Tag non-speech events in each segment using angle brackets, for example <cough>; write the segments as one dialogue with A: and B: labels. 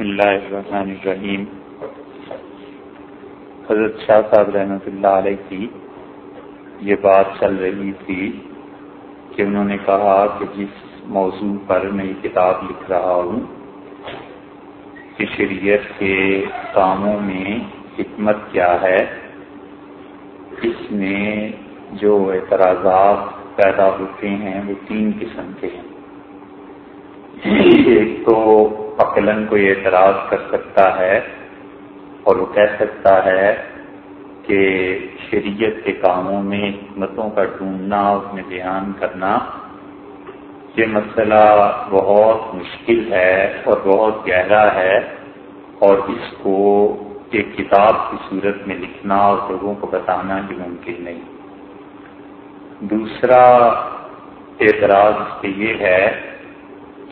A: بسم اللہ الرحمن الرحیم۔ حضرت شاہ صاحب رحمۃ اللہ علیہ کی یہ بات چل رہی تھی کہ انہوں نے کہا کہ جس موضوع پر میں یہ کتاب لکھ رہا ہوں کہ شریعت کے کاموں میں حکمت کیا ہے، اس میں جو اعتراضات پیدا ہوتے ہیں وہ تین قسم کے ہیں۔ ایک تو عقلن کو یہ اعتراض کر سکتا ہے اور وہ کہہ سکتا ہے کہ شریعت کے کاموں میں حکمتوں کا ڈھونڈنا، اس میں بیان کرنا، یہ مسئلہ بہت مشکل ہے اور بہت گہرا ہے اور اس کو ایک کتاب کی صورت میں لکھنا اور لوگوں کو بتانا بھی ممکن نہیں۔ دوسرا اعتراض اس پہ یہ ہے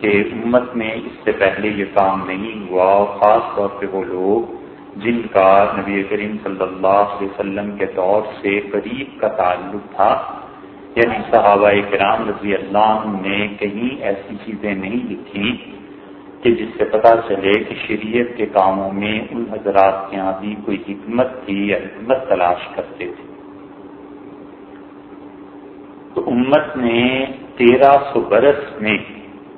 A: کہ امت میں اس سے پہلے یہ کام نہیں ہوا، خاص طور پہ وہ لوگ جن کا نبی کریم صلی اللہ علیہ وسلم کے دور سے قریب کا تعلق تھا یعنی صحابہ کرام رضی اللہ عنہ نے کہیں ایسی چیزیں نہیں لکھی کہ جس سے پتہ چلے کہ شریعت کے کاموں میں ان حضرات کے یہاں بھی کوئی حکمت تھی یا حکمت تلاش کرتے تھے۔ تو امت نے تیرہ سو برس میں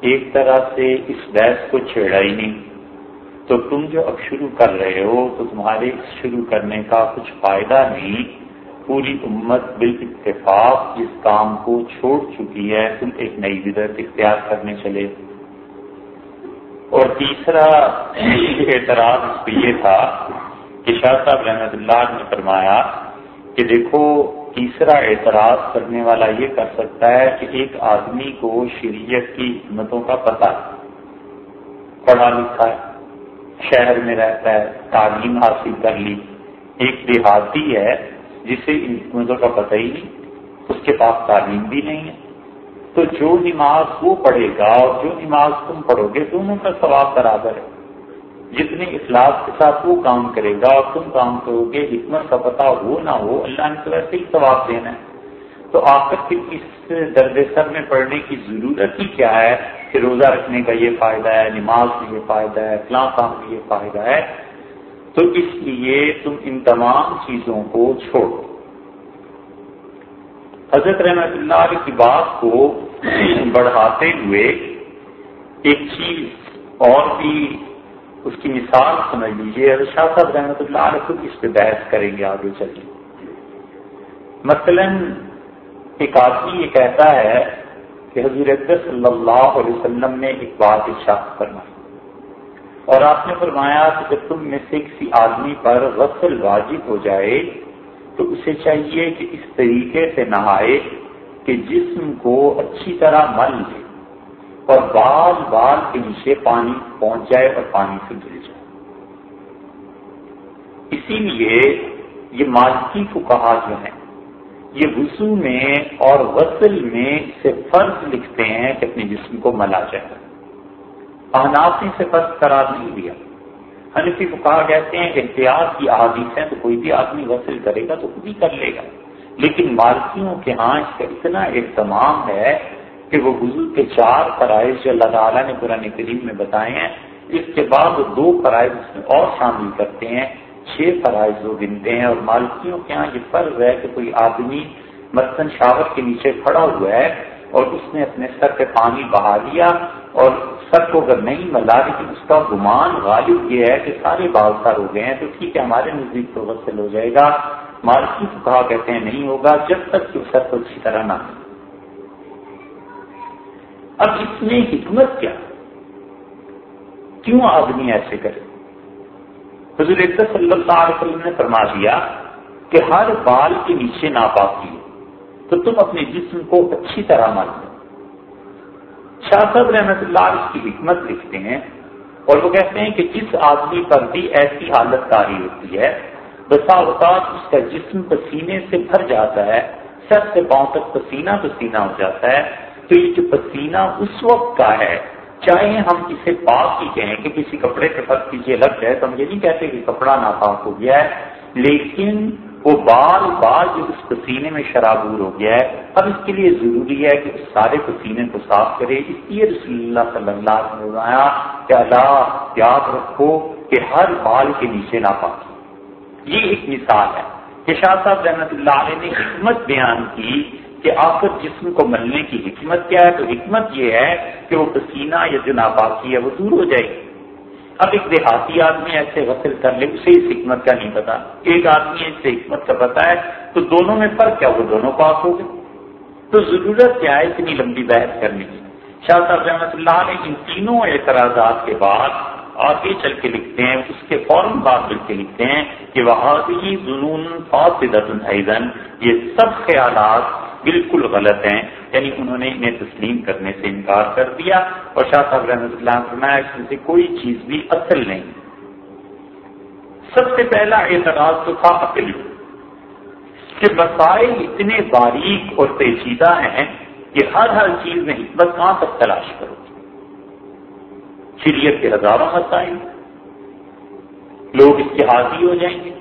A: ایک طرح سے اس بحث کو چھیڑا ہی نہیں۔ تو تم جو اب شروع کر رہے ہو، تو تمہارے شروع کرنے کا کچھ فائدہ نہیں۔ پوری امت بال اتفاق جس کام کو چھوڑ چکی ہے۔ تم ایک نئی بدت اختیار کرنے چلے۔ اور تیسرا اعتراض اس پہ یہ تھا کہ شاہ صاحب رحمت اللہ نے فرمایا کہ دیکھو تیسرا اعتراض کرنے والا یہ کر سکتا ہے کہ ایک آدمی کو شریعت کی حکمتوں کا پتہ پڑھا لکھا ہے، شہر میں رہتا ہے، تعلیم حاصل کر لی۔ ایک دیہاتی ہے جسے ان حکمتوں کا پتہ ہی نہیں، اس کے پاس تعلیم بھی نہیں ہے۔ تو جو نماز وہ پڑھے گا اور جو نماز تم پڑھو گے، دونوں کا ثواب برابر ہے۔ جتنے اخلاق کے ساتھ وہ کام کرے گا اور تم کام کرو گے، حکمت کا پتہ ہو نہ ہو، اللہ نے تو ویسے ہی ثواب دینا ہے۔ تو آپ تک اس درد سر میں پڑھنے کی ضرورت ہی کیا ہے کہ روزہ رکھنے کا یہ فائدہ ہے، نماز میں یہ فائدہ ہے فلاں کام میں یہ فائدہ ہے۔ تو اس لیے تم ان تمام چیزوں کو چھوڑو۔ حضرت رحمت اللہ علیہ کی بات کو <clears throat> بڑھاتے ہوئے ایک چیز اور بھی اس کی مثال سمجھ لیجیے حضرت شاہ صاحب رحمۃ اللہ علیہ خود اس پہ بحث کریں گے آگے چلیے مثلا ایک آدمی یہ کہتا ہے کہ حضور صلی اللہ علیہ وسلم نے ایک بات ارشاد فرمائی۔ اور آپ نے فرمایا کہ جب تم میں سے کسی آدمی پر غسل واجب ہو جائے، تو اسے چاہیے کہ اس طریقے سے نہائے کہ جسم کو اچھی طرح مل لے۔ اور بال بال کے نیچے پانی پہنچ جائے اور پانی سے دل جائے۔ اسی لیے یہ مالکی کو کہا جو ہے یہ وضو میں اور غسل میں سے فرض لکھتے ہیں کہ اپنے جسم کو ملا جائے۔ احناف نے سے فرض قرار نہیں دیا۔ حنفی کو کہا کہتے ہیں کہ احتیاط کی احادیث ہیں تو کوئی بھی آدمی غسل کرے گا تو خود ہی کر لے گا۔ لیکن مالکیوں کے ہاں اس کا اتنا اہتمام ہے کہ وہ وضو کے چار فرائض جو اللہ تعالیٰ نے قرآن کریم میں بتائے ہیں، اس کے بعد وہ دو فرائض اس میں اور شامل کرتے ہیں۔ چھ فرائض وہ گنتے ہیں اور مالکیوں کے ہاں یہ فرض ہے کہ کوئی آدمی مثلاً شاور کے نیچے کھڑا ہوا ہے اور اس نے اپنے سر پہ پانی بہا دیا اور سر کو اگر نہیں ملا، لیکن اس کا گمان غالب یہ ہے کہ سارے بال سر ہو گئے ہیں، تو ٹھیک ہے، ہمارے نزدیک تو غسل ہو جائے گا۔ مالکی کو کہا کہتے ہیں نہیں ہوگا، جب تک کہ سر کو اچھی طرح نہ اب اس میں حکمت کیا؟ کیوں آدمی ایسے کرے؟ حضور صلی اللہ علیہ وسلم نے فرما دیا کہ ہر بال کے نیچے ناپاکی تو تم اپنے جسم کو اچھی طرح مان لو شاہ صاحب رحمت اللہ اس کی حکمت لکھتے ہیں اور وہ کہتے ہیں کہ جس آدمی پر بھی ایسی حالت کاری ہوتی ہے بسا اوقات اس کا جسم پسینے سے بھر جاتا ہے، سر سے پاؤں تک پسینہ پسینہ ہو جاتا ہے تو یہ جو پسینہ اس وقت کا ہے۔ چاہے ہم اسے پاک ہی کہیں کہ کسی کپڑے پہ فرق کیجیے، لگ جائے، تو ہم یہ نہیں کہتے کہ کپڑا ناپاک ہو گیا ہے۔ لیکن وہ بال بال جو اس پسینے میں شرابور ہو گیا ہے، اب اس کے لیے ضروری ہے کہ اس سارے پسینے کو صاف کرے۔ اس لیے رسول اللہ صلی اللہ علیہ وسلم کہ اللہ، یاد رکھو کہ ہر بال کے نیچے نہ پاکی یہ ایک مثال ہے کہ شاہ صاحب رحمت اللہ علیہ نے حکمت بیان کی کہ آخر جسم کو ملنے کی حکمت کیا ہے؟ تو حکمت یہ ہے کہ وہ پسینہ یا جو ناپاکی ہے وہ دور ہو جائے گی۔ اب ایک دیہاتی آدمی ایسے غسل کر لے، اسے اس حکمت کا نہیں پتا۔ ایک آدمی اسے حکمت کا پتا ہے، تو دونوں میں فرق کیا؟ وہ دونوں پاس ہو گئے۔ تو ضرورت کیا ہے اتنی لمبی بحث کرنے کی؟ شاہ صاحب رحمۃ اللہ نے ان تینوں اعتراضات کے بعد آگے چل کے لکھتے ہیں، اس کے فوراً بعد مل کے لکھتے ہیں کہ وہ جنون فاصدت یہ سب خیالات بالکل غلط ہیں۔ یعنی انہوں نے انہیں تسلیم کرنے سے انکار کر دیا اور شاہ صاحب رحمۃ اللہ فرمایا اس میں سے کوئی چیز بھی اصل نہیں۔ سب سے پہلا اعتراض تو تھا عقلی کہ مسائل اتنے باریک اور پیچیدہ ہیں کہ ہر ہر چیز میں حکمت کہاں تک تلاش کرو۔ شریعت کے ہزاروں مسائل۔ لوگ اس کے حاضی ہو جائیں گے۔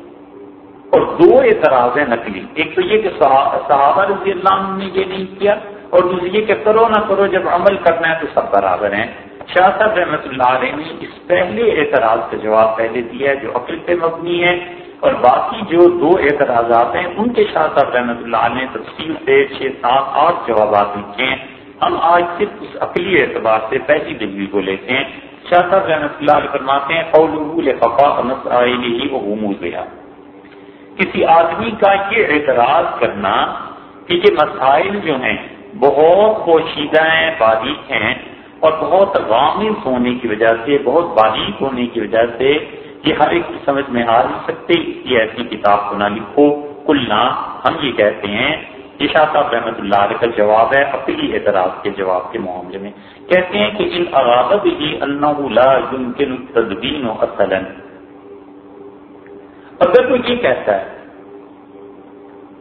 A: اور دو اعتراض ہیں نقلی ایک تو یہ کہ صحابہ رضی اللہ عنہ نے یہ نہیں کیا، اور دوسری یہ کہ کرو نہ کرو، جب عمل کرنا ہے تو سب برابر ہیں۔ شاہ صاحب رحمۃ اللہ علیہ نے اس پہلے اعتراض کا جواب پہلے دیا ہے، جو عقل پہ مبنی ہے۔ اور باقی جو دو اعتراضات ہیں، ان کے شاہ صاحب رحمۃ اللہ علیہ نے تفصیل سے چھ سات آٹھ جوابات لکھے ہیں۔ ہم آج صرف اس عقلی اعتبار سے پہلی ڈگری کو لیتے ہیں۔ شاہ صاحب رحمۃ اللہ علیہ فرماتے ہیں قول فقا کسی آدمی کا یہ اعتراض کرنا کہ یہ مسائل جو ہیں بہت پوشیدہ ہیں، باریک ہیں اور بہت غامض ہونے کی وجہ سے، بہت باریک ہونے کی وجہ سے یہ ہر ایک کی سمجھ میں آ نہیں سکتے۔ اس کی ایسی کتاب کو نہ لکھو۔ کلنا ہم یہ کہتے ہیں، یہ شاہ صاحب رحمۃ اللہ علیہ کا جواب ہے اپنی اعتراض کے جواب کے معاملے میں۔ کہتے ہیں کہ ان ارادت ہی اللہ لا يمكن تدبین و اگر وہ یہ کہتا ہے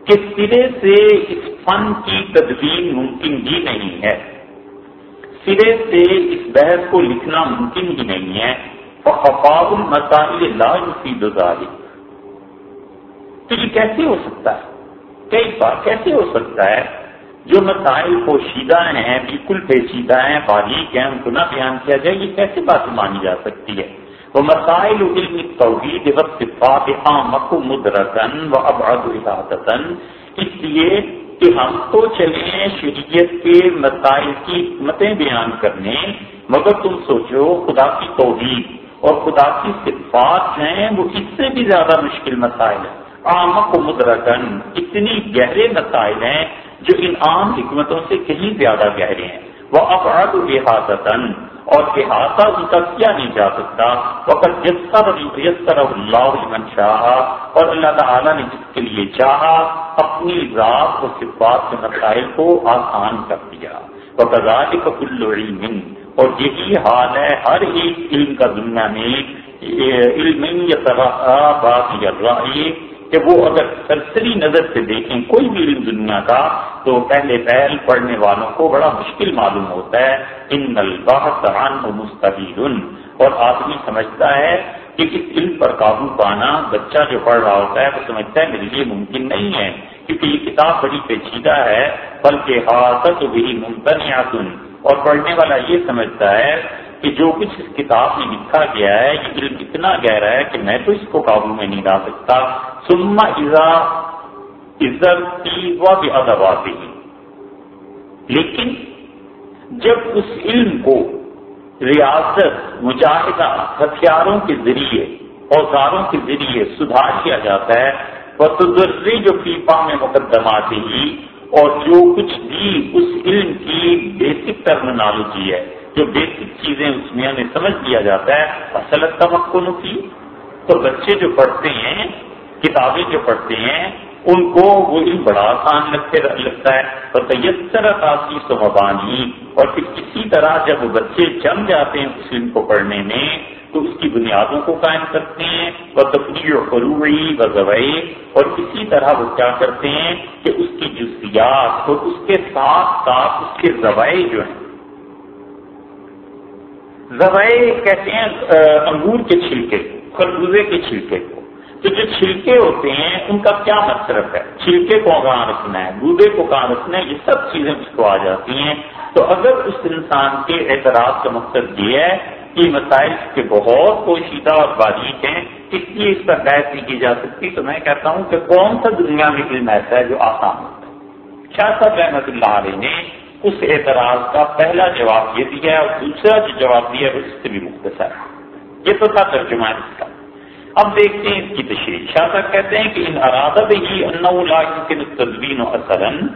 A: کہ سرے سے اس فن کی تدبیر ممکن ہی نہیں ہے۔ سرے سے اس بحث کو لکھنا ممکن ہی نہیں ہے۔ اور المسائل لا يفيد ذلك۔ تو یہ کیسے ہو سکتا ہے؟ کئی بار کیسے ہو سکتا ہے؟ جو مسائل پوشیدہ ہیں، بالکل پیچیدہ ہیں، باریک ہیں، ان کو نہ بیان کیا جائے، یہ کیسے بات مانی جا سکتی ہے؟ وہ مسائل علم توحید وصفات عامق مدرکن و ابعد احاطتن اس لیے کہ ہم تو چلے شریعت کے مسائل کی حکمتیں بیان کرنے، مگر تم سوچو خدا کی توحید اور خدا کی صفات ہیں، وہ اس سے بھی زیادہ مشکل مسائل ہیں۔ آمک و مدرکن، اتنی گہرے مسائل ہیں جو ان عام حکمتوں سے کہیں زیادہ گہرے ہیں۔ وہ ابعد احاطتن اور احاطہ ان کا کیا نہیں جا سکتا؟ وقت یسر یسر اللہ من شاہ اور اللہ تعالیٰ نے جس کے لیے چاہا، اپنی ذات و صفات کے مسائل کو آسان کر دیا۔ وقت کل علم۔ اور یہی حال ہے ہر ایک علم کا دنیا میں۔ علم یا بات یا کہ وہ اگر سرسری نظر سے دیکھیں کوئی بھی علم دنیا کا، تو پہلے پہل پڑھنے والوں کو بڑا مشکل معلوم ہوتا ہے۔ ان عنه مستحیل اور آدمی سمجھتا ہے کہ اس علم پر قابو پانا بچہ جو پڑھ رہا ہوتا ہے، وہ سمجھتا ہے میرے لیے ممکن نہیں ہے۔ کیونکہ یہ کتاب بڑی پیچیدہ ہے، بلکہ حاصل بھی ممکن اور پڑھنے والا یہ سمجھتا ہے کہ جو کچھ اس کتاب میں لکھا گیا ہے، یہ علم اتنا گہرا ہے کہ میں تو اس کو قابو میں نہیں لا سکتا۔ سما ازا عزت و لیکن جب اس علم کو ریاست، مجاہدہ، ہتھیاروں کے ذریعے، اوزاروں کے ذریعے سدھار کیا جاتا ہے وہ تجربے جو پیپا میں مقدمات ہی اور جو کچھ بھی اس علم کی بیسک ٹرمنالوجی ہے جو بیسک چیزیں اس میں ہمیں سمجھ دیا جاتا ہے اصل تمکن کی۔ تو بچے جو پڑھتے ہیں، کتابیں جو پڑھتے ہیں، ان کو وہ علم بڑا آسان لگتے لگتا ہے۔ اور تیسر تاثیر و مبانی اور پھر اسی طرح جب بچے جم جاتے ہیں اس علم کو پڑھنے میں، تو اس کی بنیادوں کو قائم کرتے ہیں۔ وہ تفریح و فروعی و ضوئی اور اسی طرح وہ کیا کرتے ہیں کہ اس کی جزیات اور اس کے ساتھ ساتھ اس کے ضوئی جو ہیں زوائے کہتے ہیں انگور کے چھلکے، خربوزے کے چھلکے کو۔ تو جو چھلکے ہوتے ہیں، ان کا کیا مصرف ہے؟ چھلکے کو کہاں رکھنا ہے؟ گودے کو کہاں رکھنا ہے؟ یہ سب چیزیں اس کو آ جاتی ہیں۔ تو اگر اس انسان کے اعتراض کا مقصد یہ ہے کہ مسائل کے بہت پوشیدہ اور باریک ہیں، اس لیے اس پر بحث نہیں کی جا سکتی۔ تو میں کہتا ہوں کہ کون سا دنیا میں علم ایسا ہے جو آسان ہوتا ہے؟ شاہ صاحب رحمت اللہ علیہ نے اس اعتراض کا پہلا جواب یہ دیا ہے اور دوسرا جو جواب دیا ہے اس سے بھی مختصر یہ تو تھا ترجمہ اس کا۔ اب دیکھتے ہیں اس کی تشریح۔ شاہ صاحب کہتے ہیں کہ ان ارادت ہی ان تدوین و اثرن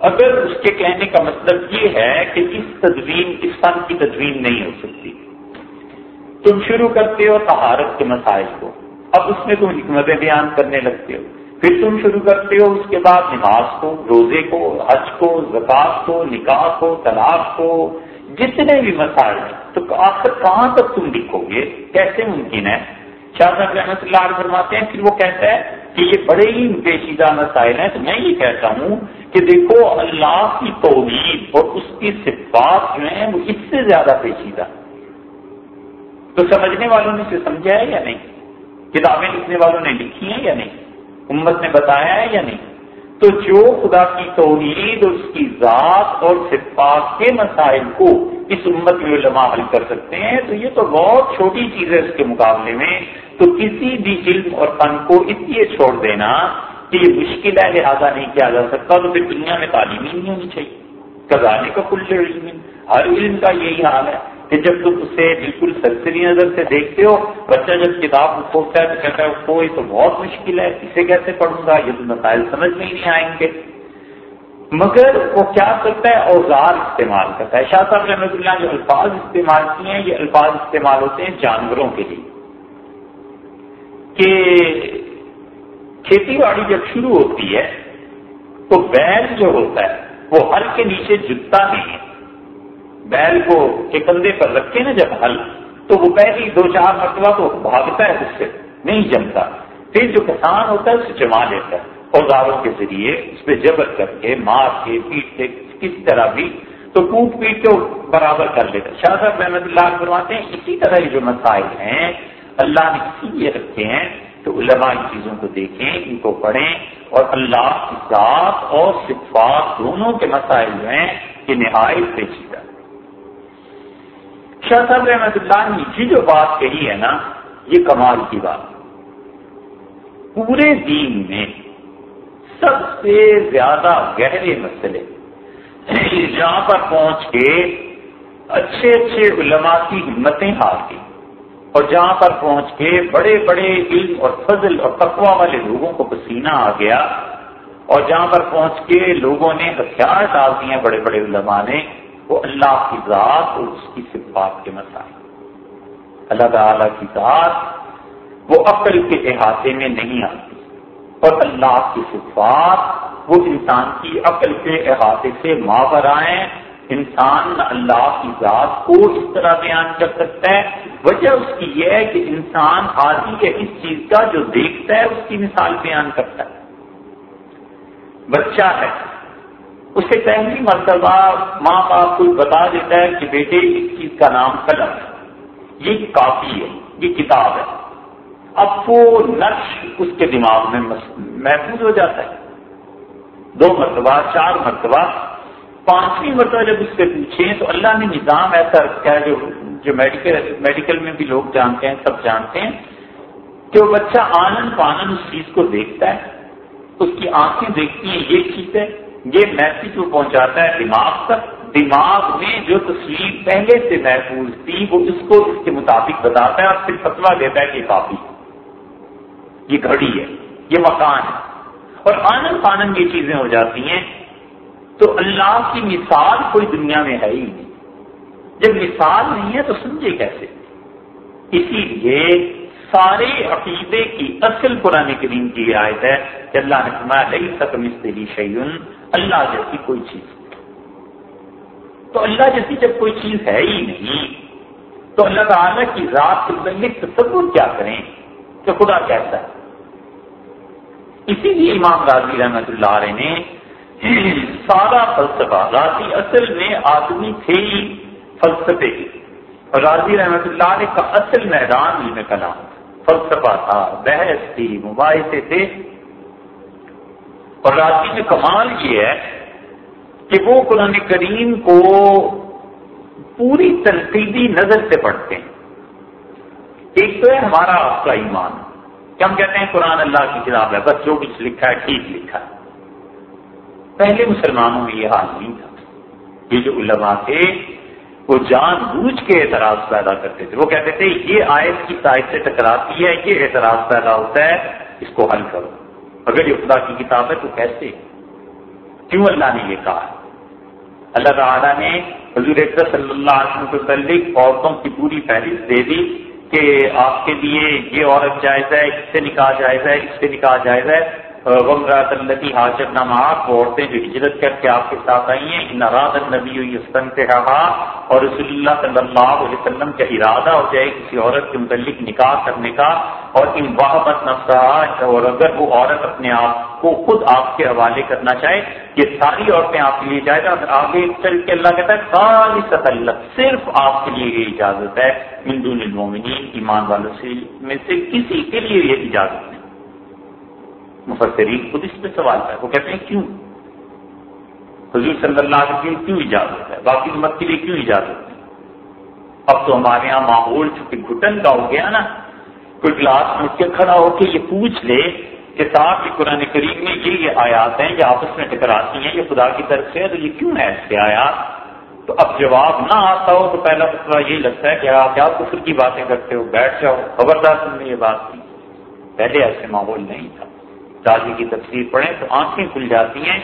A: اگر اس کے کہنے کا مطلب یہ ہے کہ اس تدوین، اس فن کی تدوین نہیں ہو سکتی۔ تم شروع کرتے ہو تہارت کے مسائل کو۔ اب اس میں تم حکمت بیان کرنے لگتے ہو۔ پھر تم شروع کرتے ہو، اس کے بعد نماز کو، روزے کو، حج کو زکات کو، نکاح کو، طلاق کو، جتنے بھی مسائل ہیں۔ تو آخر کہاں تک تم لکھو گے؟ کیسے ممکن ہے؟ شاہ صاحب رحمۃ اللہ علیہ فرماتے ہیں، پھر وہ کہتا ہے کہ یہ بڑے ہی پیچیدہ مسائل ہیں۔ تو میں یہ کہتا ہوں کہ دیکھو، اللہ کی توحید اور اس کی صفات جو ہیں، وہ اس سے زیادہ پیچیدہ تو سمجھنے والوں نے اسے سمجھا ہے یا نہیں؟ کتابیں لکھنے والوں نے لکھی ہیں یا نہیں؟ امت نے بتایا ہے یا نہیں؟ تو جو خدا کی توحید اور اس کی ذات اور صفات کے مسائل کو اس امت میں علماء حل کر سکتے ہیں، تو یہ تو بہت چھوٹی چیز ہے اس کے مقابلے میں۔ تو کسی بھی علم اور فن کو اس لیے چھوڑ دینا کہ یہ مشکل ہے، لہٰذا نہیں کیا جا سکتا، تو پھر دنیا میں تعلیم ہی نہیں ہونی چاہیے۔ کزانے کا کل علم۔ ہر علم کا یہی حال ہے۔ کہ جب تم اسے بالکل سرسری نظر سے دیکھتے ہو، بچہ جب کتاب کھولتا ہے تو کہتا ہے کو یہ تو بہت مشکل ہے، اسے کیسے پڑھوں گا؟ یہ تو مسائل سمجھ میں ہی نہیں آئیں گے۔ مگر وہ کیا کرتا ہے؟ اوزار استعمال کرتا ہے۔ شاہ صاحب رحمۃ اللہ جو الفاظ استعمال کیے ہیں، یہ الفاظ استعمال ہوتے ہیں جانوروں کے لیے۔ کہ کھیتی باڑی جب شروع ہوتی ہے، تو بیل جو ہوتا ہے، وہ ہر کے نیچے جتتا نہیں ہے۔ بیل کو کے کندھے پر رکھے نا جب ہل تو وہ پہلی دو چار مرتبہ تو بھاگتا ہے اس سے، نہیں جمتا۔ پھر جو کسان ہوتا ہے، اسے جما لیتا ہے۔ اوزاروں کے ذریعے اس پہ جبر کر کے، مار کے، پیٹ کے کسی طرح بھی، تو کوٹ پیٹ کے برابر کر لیتا شاہ صاحب رحمت اللہ فرماتے ہیں، اسی طرح جو مسائل ہیں، اللہ نے اسی لیے رکھے ہیں تو علماء ان چیزوں کو دیکھیں، ان کو پڑھیں، اور اللہ کی ذات اور صفات دونوں کے مسائل جو ہیں یہ نہایت پیچیدہ۔ شاہ صاحب رحمت اللہ نے یہ جو بات کہی ہے نا، یہ کمال کی بات پورے دین میں سب سے زیادہ گہرے مسئلے جہاں پر پہنچ کے اچھے اچھے علماء کی ہمتیں ہار گئی اور جہاں پر پہنچ کے بڑے بڑے علم اور فضل اور تقوا والے لوگوں کو پسینہ آ گیا اور جہاں پر پہنچ کے لوگوں نے ہتھیار ڈال دیے بڑے بڑے علماء نے وہ اللہ کی ذات اور اس کی صفات کے مسائل۔ اللہ تعالی کی ذات وہ عقل کے احاطے میں نہیں آتی، اور اللہ کی صفات وہ انسان کی عقل کے احاطے سے ماور آئے انسان اللہ کی ذات کو اس طرح بیان کر سکتا ہے۔ وجہ اس کی یہ ہے کہ انسان آدمی ہے اس چیز کا جو دیکھتا ہے، اس کی مثال بیان کرتا ہے۔ بچہ ہے۔ اسے پہلی مرتبہ ماں باپ کو بتا دیتا ہے کہ بیٹے، اس چیز کا نام قلم ہے۔ یہ کافی ہے، یہ کتاب ہے۔ اب وہ نقش اس کے دماغ میں محفوظ ہو جاتا ہے۔ دو مرتبہ، چار مرتبہ، پانچویں مرتبہ جب اس سے پوچھیں تو اللہ نے نظام ایسا رکھا ہے جو جو میڈیکل میڈیکل میں بھی لوگ جانتے ہیں، سب جانتے ہیں، کہ وہ بچہ آنند پانند اس چیز کو دیکھتا ہے۔ اس کی آنکھیں دیکھتی ہیں، یہ چیز ہے۔ یہ میسج وہ پہنچاتا ہے دماغ تک، دماغ میں جو تصویر پہلے سے محفوظ تھی، وہ اس کو اس کے مطابق بتاتا ہے اور پھر فتوا دیتا ہے کہ کافی یہ گھڑی ہے، یہ مکان ہے۔ اور آنند پانند یہ چیزیں ہو جاتی ہیں۔ تو اللہ کی مثال کوئی دنیا میں ہے ہی نہیں۔ جب مثال نہیں ہے تو سمجھے کیسے؟ اسی لیے سارے عقیدے کی اصل قرآن کریم کی آیت ہے کہ اللہ نے فرمایا لئی سکم استری شعین اللہ جیسی کوئی چیز۔ تو اللہ جیسی جب کوئی چیز ہے ہی نہیں، تو اللہ تعالیٰ کی ذات کے متعلق تصور کیا کریں کہ خدا کیسا ہے۔ اسی لیے امام راضی رحمت اللہ علیہ نے سارا فلسفہ راضی اصل میں آدمی تھے ہی فلسفے۔ کی اور راضی رحمت اللہ علیہ کا اصل میدان علم کلام، فلسفہ تھا، بحث تھی، مباحثے تھے۔ اور راضی میں کمال یہ ہے کہ وہ قرآن کریم کو پوری تنقیدی نظر سے پڑھتے ہیں۔ ایک تو ہے ہمارا آپ کا ایمان۔ کہ ہم کہتے ہیں قرآن اللہ کی کتاب ہے؟ بس جو کچھ لکھا ہے، ٹھیک لکھا ہے۔ پہلے مسلمانوں میں یہ حال نہیں تھا۔ یہ جو علماء تھے، وہ جان بوجھ کے اعتراض پیدا کرتے تھے۔ وہ کہتے تھے، یہ آیت کی سائز سے ٹکراتی ہے، یہ اعتراض پیدا ہوتا ہے، اس کو حل کرو۔ اگر یہ خدا کی کتاب ہے تو کیسے؟ کیوں اللہ نے یہ کہا؟ اللہ تعالیٰ نے حضور صلی اللہ علیہ وسلم کے متعلق عورتوں کی پوری فہرست دے دی کہ آپ کے لیے یہ عورت جائز ہے، اس سے نکاح جائز ہے، اس سے نکاح جائز ہے۔ غمرات النبی حاجر نماز وہ عورتیں جو ہجرت کر کے آپ کے ساتھ آئی ہیں، ان نراد النبی یسن سے رہا اور رسول اللہ صلی اللہ علیہ وسلم کا ارادہ ہو جائے کسی عورت کے متعلق نکاح کرنے کا، اور ان واحبت نفسہ اور اگر وہ عورت اپنے آپ کو خود آپ کے حوالے کرنا چاہے، یہ ساری عورتیں آپ کے لیے جائے گا آگے چل کے اللہ کہتا ہے خالی اللہ صرف آپ کے لیے یہ اجازت ہے۔ ہندو المومنین ایمان والوں سے، میں سے کسی کے لیے یہ اجازت نہیں۔ مفسرین خود اس پہ سوال ہے وہ کہتے ہیں، کیوں؟ حضور صلی اللہ علیہ وسلم کیوں اجازت ہے؟ باقی امت کے لیے کیوں اجازت ہے؟ اب تو ہمارے یہاں ماحول چونکہ گھٹن کا ہو گیا نا، کوئی کلاس میں اٹھ کے کھڑا ہو کے یہ پوچھ لے کہ صاحب، یہ قرآن کریم میں یہ یہ آیات ہیں یہ آپس میں ٹکراتی ہیں، یہ خدا کی طرف سے ہے تو یہ کیوں ہے اس کے آیات؟ تو اب جواب نہ آتا ہو تو پہلا مسئلہ یہی لگتا ہے کہ آپ کیا کفر کی باتیں کرتے ہو؟ بیٹھ جاؤ، خبردار تم نے یہ بات کی۔ پہلے ایسے ماحول نہیں تھا۔ راضی کی تفسیر پڑھیں تو آنکھیں کھل جاتی ہیں،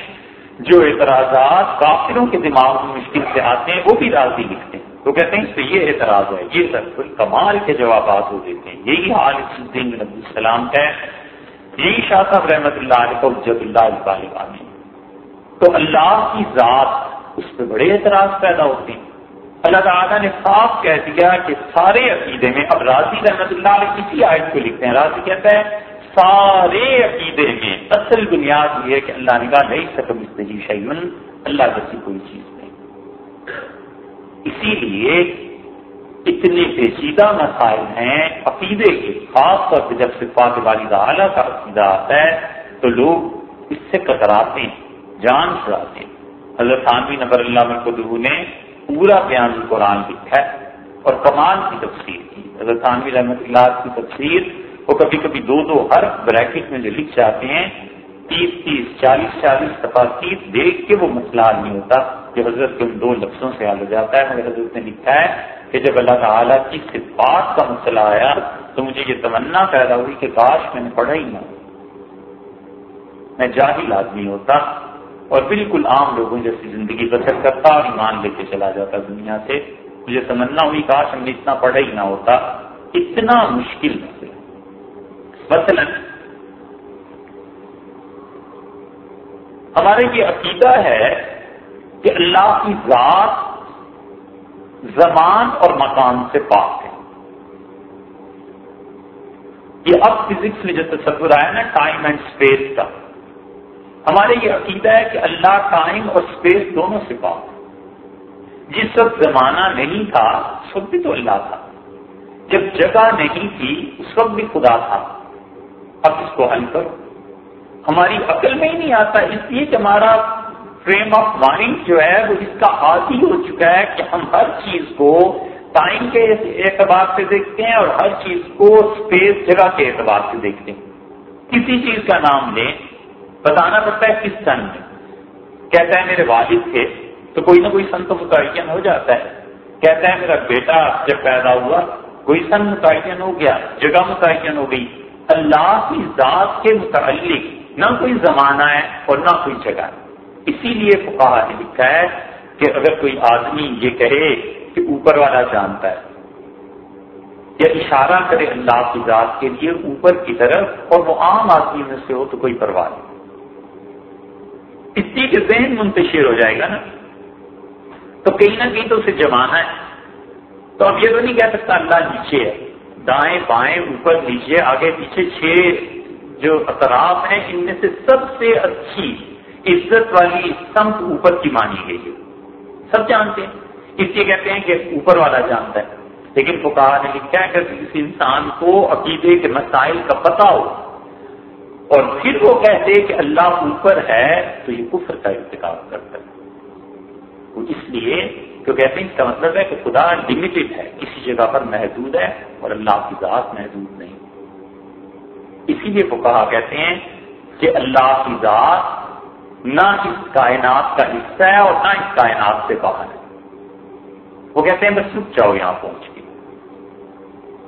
A: جو اعتراضات کافروں کے دماغ میں مشکل سے آتے ہیں، وہ بھی راضی لکھتے ہیں۔ تو کہتے ہیں، اس پہ یہ اعتراض ہے، یہ سر کوئی کمال کے جوابات ہو دیتے ہیں۔ یہی حال الدین نبی السلام کا ہے۔ یہی شاہ صاحب رحمۃ اللہ علیہ کو جب اللہ علیہ تو اللہ کی ذات اس پہ بڑے اعتراض پیدا ہوتے ہیں۔ اللہ تعالیٰ نے صاف کہہ دیا کہ سارے عقیدے میں، اب راضی رحمت اللہ علیہ کسی آیت کو لکھتے ہیں۔ راضی کہتا ہے سارے عقیدے میں اصل بنیاد یہ ہے کہ اللہ نے کہا نہیں سکم استجی شعین اللہ جیسی کوئی چیز نہیں۔ اسی لیے اتنے پیچیدہ مسائل ہیں عقیدے کے، خاص طور پہ جب صفات والی اعلیٰ کا عقیدہ آتا ہے، تو لوگ اس سے کتراتے ہیں، جان چھڑاتے ہیں۔ حضرت خانوی نبر اللہ میں نے پورا بیان قرآن لکھا ہے اور کمال کی تفسیر کی۔ حضرت خانوی رحمۃ اللہ کی تفسیر وہ کبھی کبھی دو دو ہر بریکٹ میں جو لکھ جاتے ہیں، تیس تیس، چالیس چالیس تفاصیر دیکھ کے وہ مسئلہ حل نہیں ہوتا جو حضرت کے ان دو لفظوں سے حل ہو جاتا ہے۔ مگر حضرت نے لکھا ہے کہ جب اللہ تعالیٰ کی صفات کا مسئلہ آیا تو مجھے یہ تمنا پیدا ہوئی کہ کاش میں نے پڑھا ہی نہ میں جاہل آدمی ہوتا اور بالکل عام لوگوں جیسی زندگی بسر کرتا اور ایمان لے کے چلا جاتا دنیا سے۔ مجھے تمنا ہوئی کاش ہم نے اتنا پڑھا ہی نہ ہوتا۔ اتنا مشکل۔ مثلا، ہمارے یہ عقیدہ ہے کہ اللہ کی ذات زمان اور مکان سے پاک ہے۔ یہ اب فزکس میں جو تصور آیا نا ٹائم اینڈ اسپیس کا، ہمارے یہ عقیدہ ہے کہ اللہ ٹائم اور اسپیس دونوں سے پاک ہے۔ جس وقت زمانہ نہیں تھا، اس وقت بھی تو اللہ تھا۔ جب جگہ نہیں تھی، اس وقت بھی خدا تھا۔ اب کو حل کرو ہماری عقل میں ہی نہیں آتا، اس لیے کہ ہمارا فریم آف مائنڈ جو ہے، وہ اس کا عادی ہو چکا ہے کہ ہم ہر چیز کو ٹائم کے اعتبار سے دیکھتے ہیں اور ہر چیز کو اسپیس جگہ کے اعتبار سے دیکھتے ہیں۔ کسی چیز کا نام لیں، بتانا پڑتا ہے کس سن میں۔ کہتا ہے میرے والد تھے، تو کوئی نہ کوئی سن تو متعین ہو جاتا ہے۔ کہتا ہے میرا بیٹا جب پیدا ہوا، کوئی سن متعین ہو گیا، جگہ متعین ہو گئی۔ اللہ کی ذات کے متعلق نہ کوئی زمانہ ہے اور نہ کوئی جگہ۔ ہے اسی لیے فقہ نے لکھا ہے کہ اگر کوئی آدمی یہ کہے کہ اوپر والا جانتا ہے یا اشارہ کرے اللہ کی ذات کے لیے اوپر کی طرف اور وہ عام آدمی میں سے ہو تو کوئی پرواہ نہیں۔ اس لیے کہ ذہن منتشر ہو جائے گا نا۔ تو کہیں نہ کہیں تو اسے جمانا ہے۔ تو اب یہ تو نہیں کہہ سکتا اللہ نیچے ہے۔ دائیں بائیں، اوپر، نیچے، آگے، پیچھے، چھ جو اطراف ہیں، ان میں سے سب سے اچھی عزت والی سمت اوپر کی مانی گئی ہے۔ سب جانتے ہیں۔ اس لیے کہتے ہیں کہ اوپر والا جانتا ہے۔ لیکن پکار نے لکھا ہے کہ کسی انسان کو عقیدے کے مسائل کا پتہ ہو۔ اور پھر وہ کہتے کہ اللہ اوپر ہے تو یہ کفر کا ارتکاب کرتا ہے۔ اس لیے تو کہتے ہیں اس کا مطلب ہے کہ خدا لمیٹڈ ہے، کسی جگہ پر محدود ہے اور اللہ کی ذات محدود نہیں۔ اسی لیے وہ کہا کہتے ہیں کہ اللہ کی ذات نہ اس کائنات کا حصہ ہے اور نہ اس کائنات سے باہر ہے۔ وہ کہتے ہیں، بس رک جاؤ یہاں پہنچ کے۔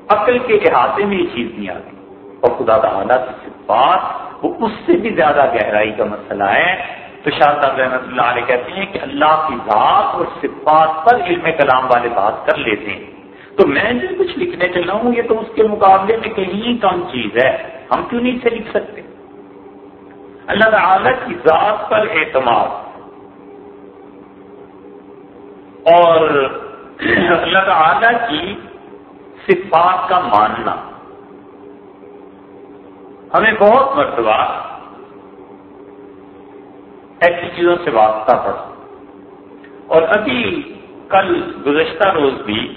A: عقل کے احاطے میں یہ چیز نہیں آتی۔ اور خدا تعالیٰ کی صفات، وہ اس سے بھی زیادہ گہرائی کا مسئلہ ہے تو شاہ صاحب رحمۃ اللہ علیہ کہتے ہیں کہ اللہ کی ذات اور صفات پر علم کلام والے بات کر لیتے ہیں۔ تو میں جو کچھ لکھنے چل رہا ہوں، یہ تو اس کے مقابلے میں کہیں کم چیز ہے۔ ہم کیوں نہیں سے لکھ سکتے؟ اللہ تعالی کی ذات پر اعتماد۔ اور اللہ تعالی کی صفات کا ماننا۔ ہمیں بہت مرتبہ ایسی چیزوں سے واسطہ پڑا۔ اور ابھی کل گزشتہ روز بھی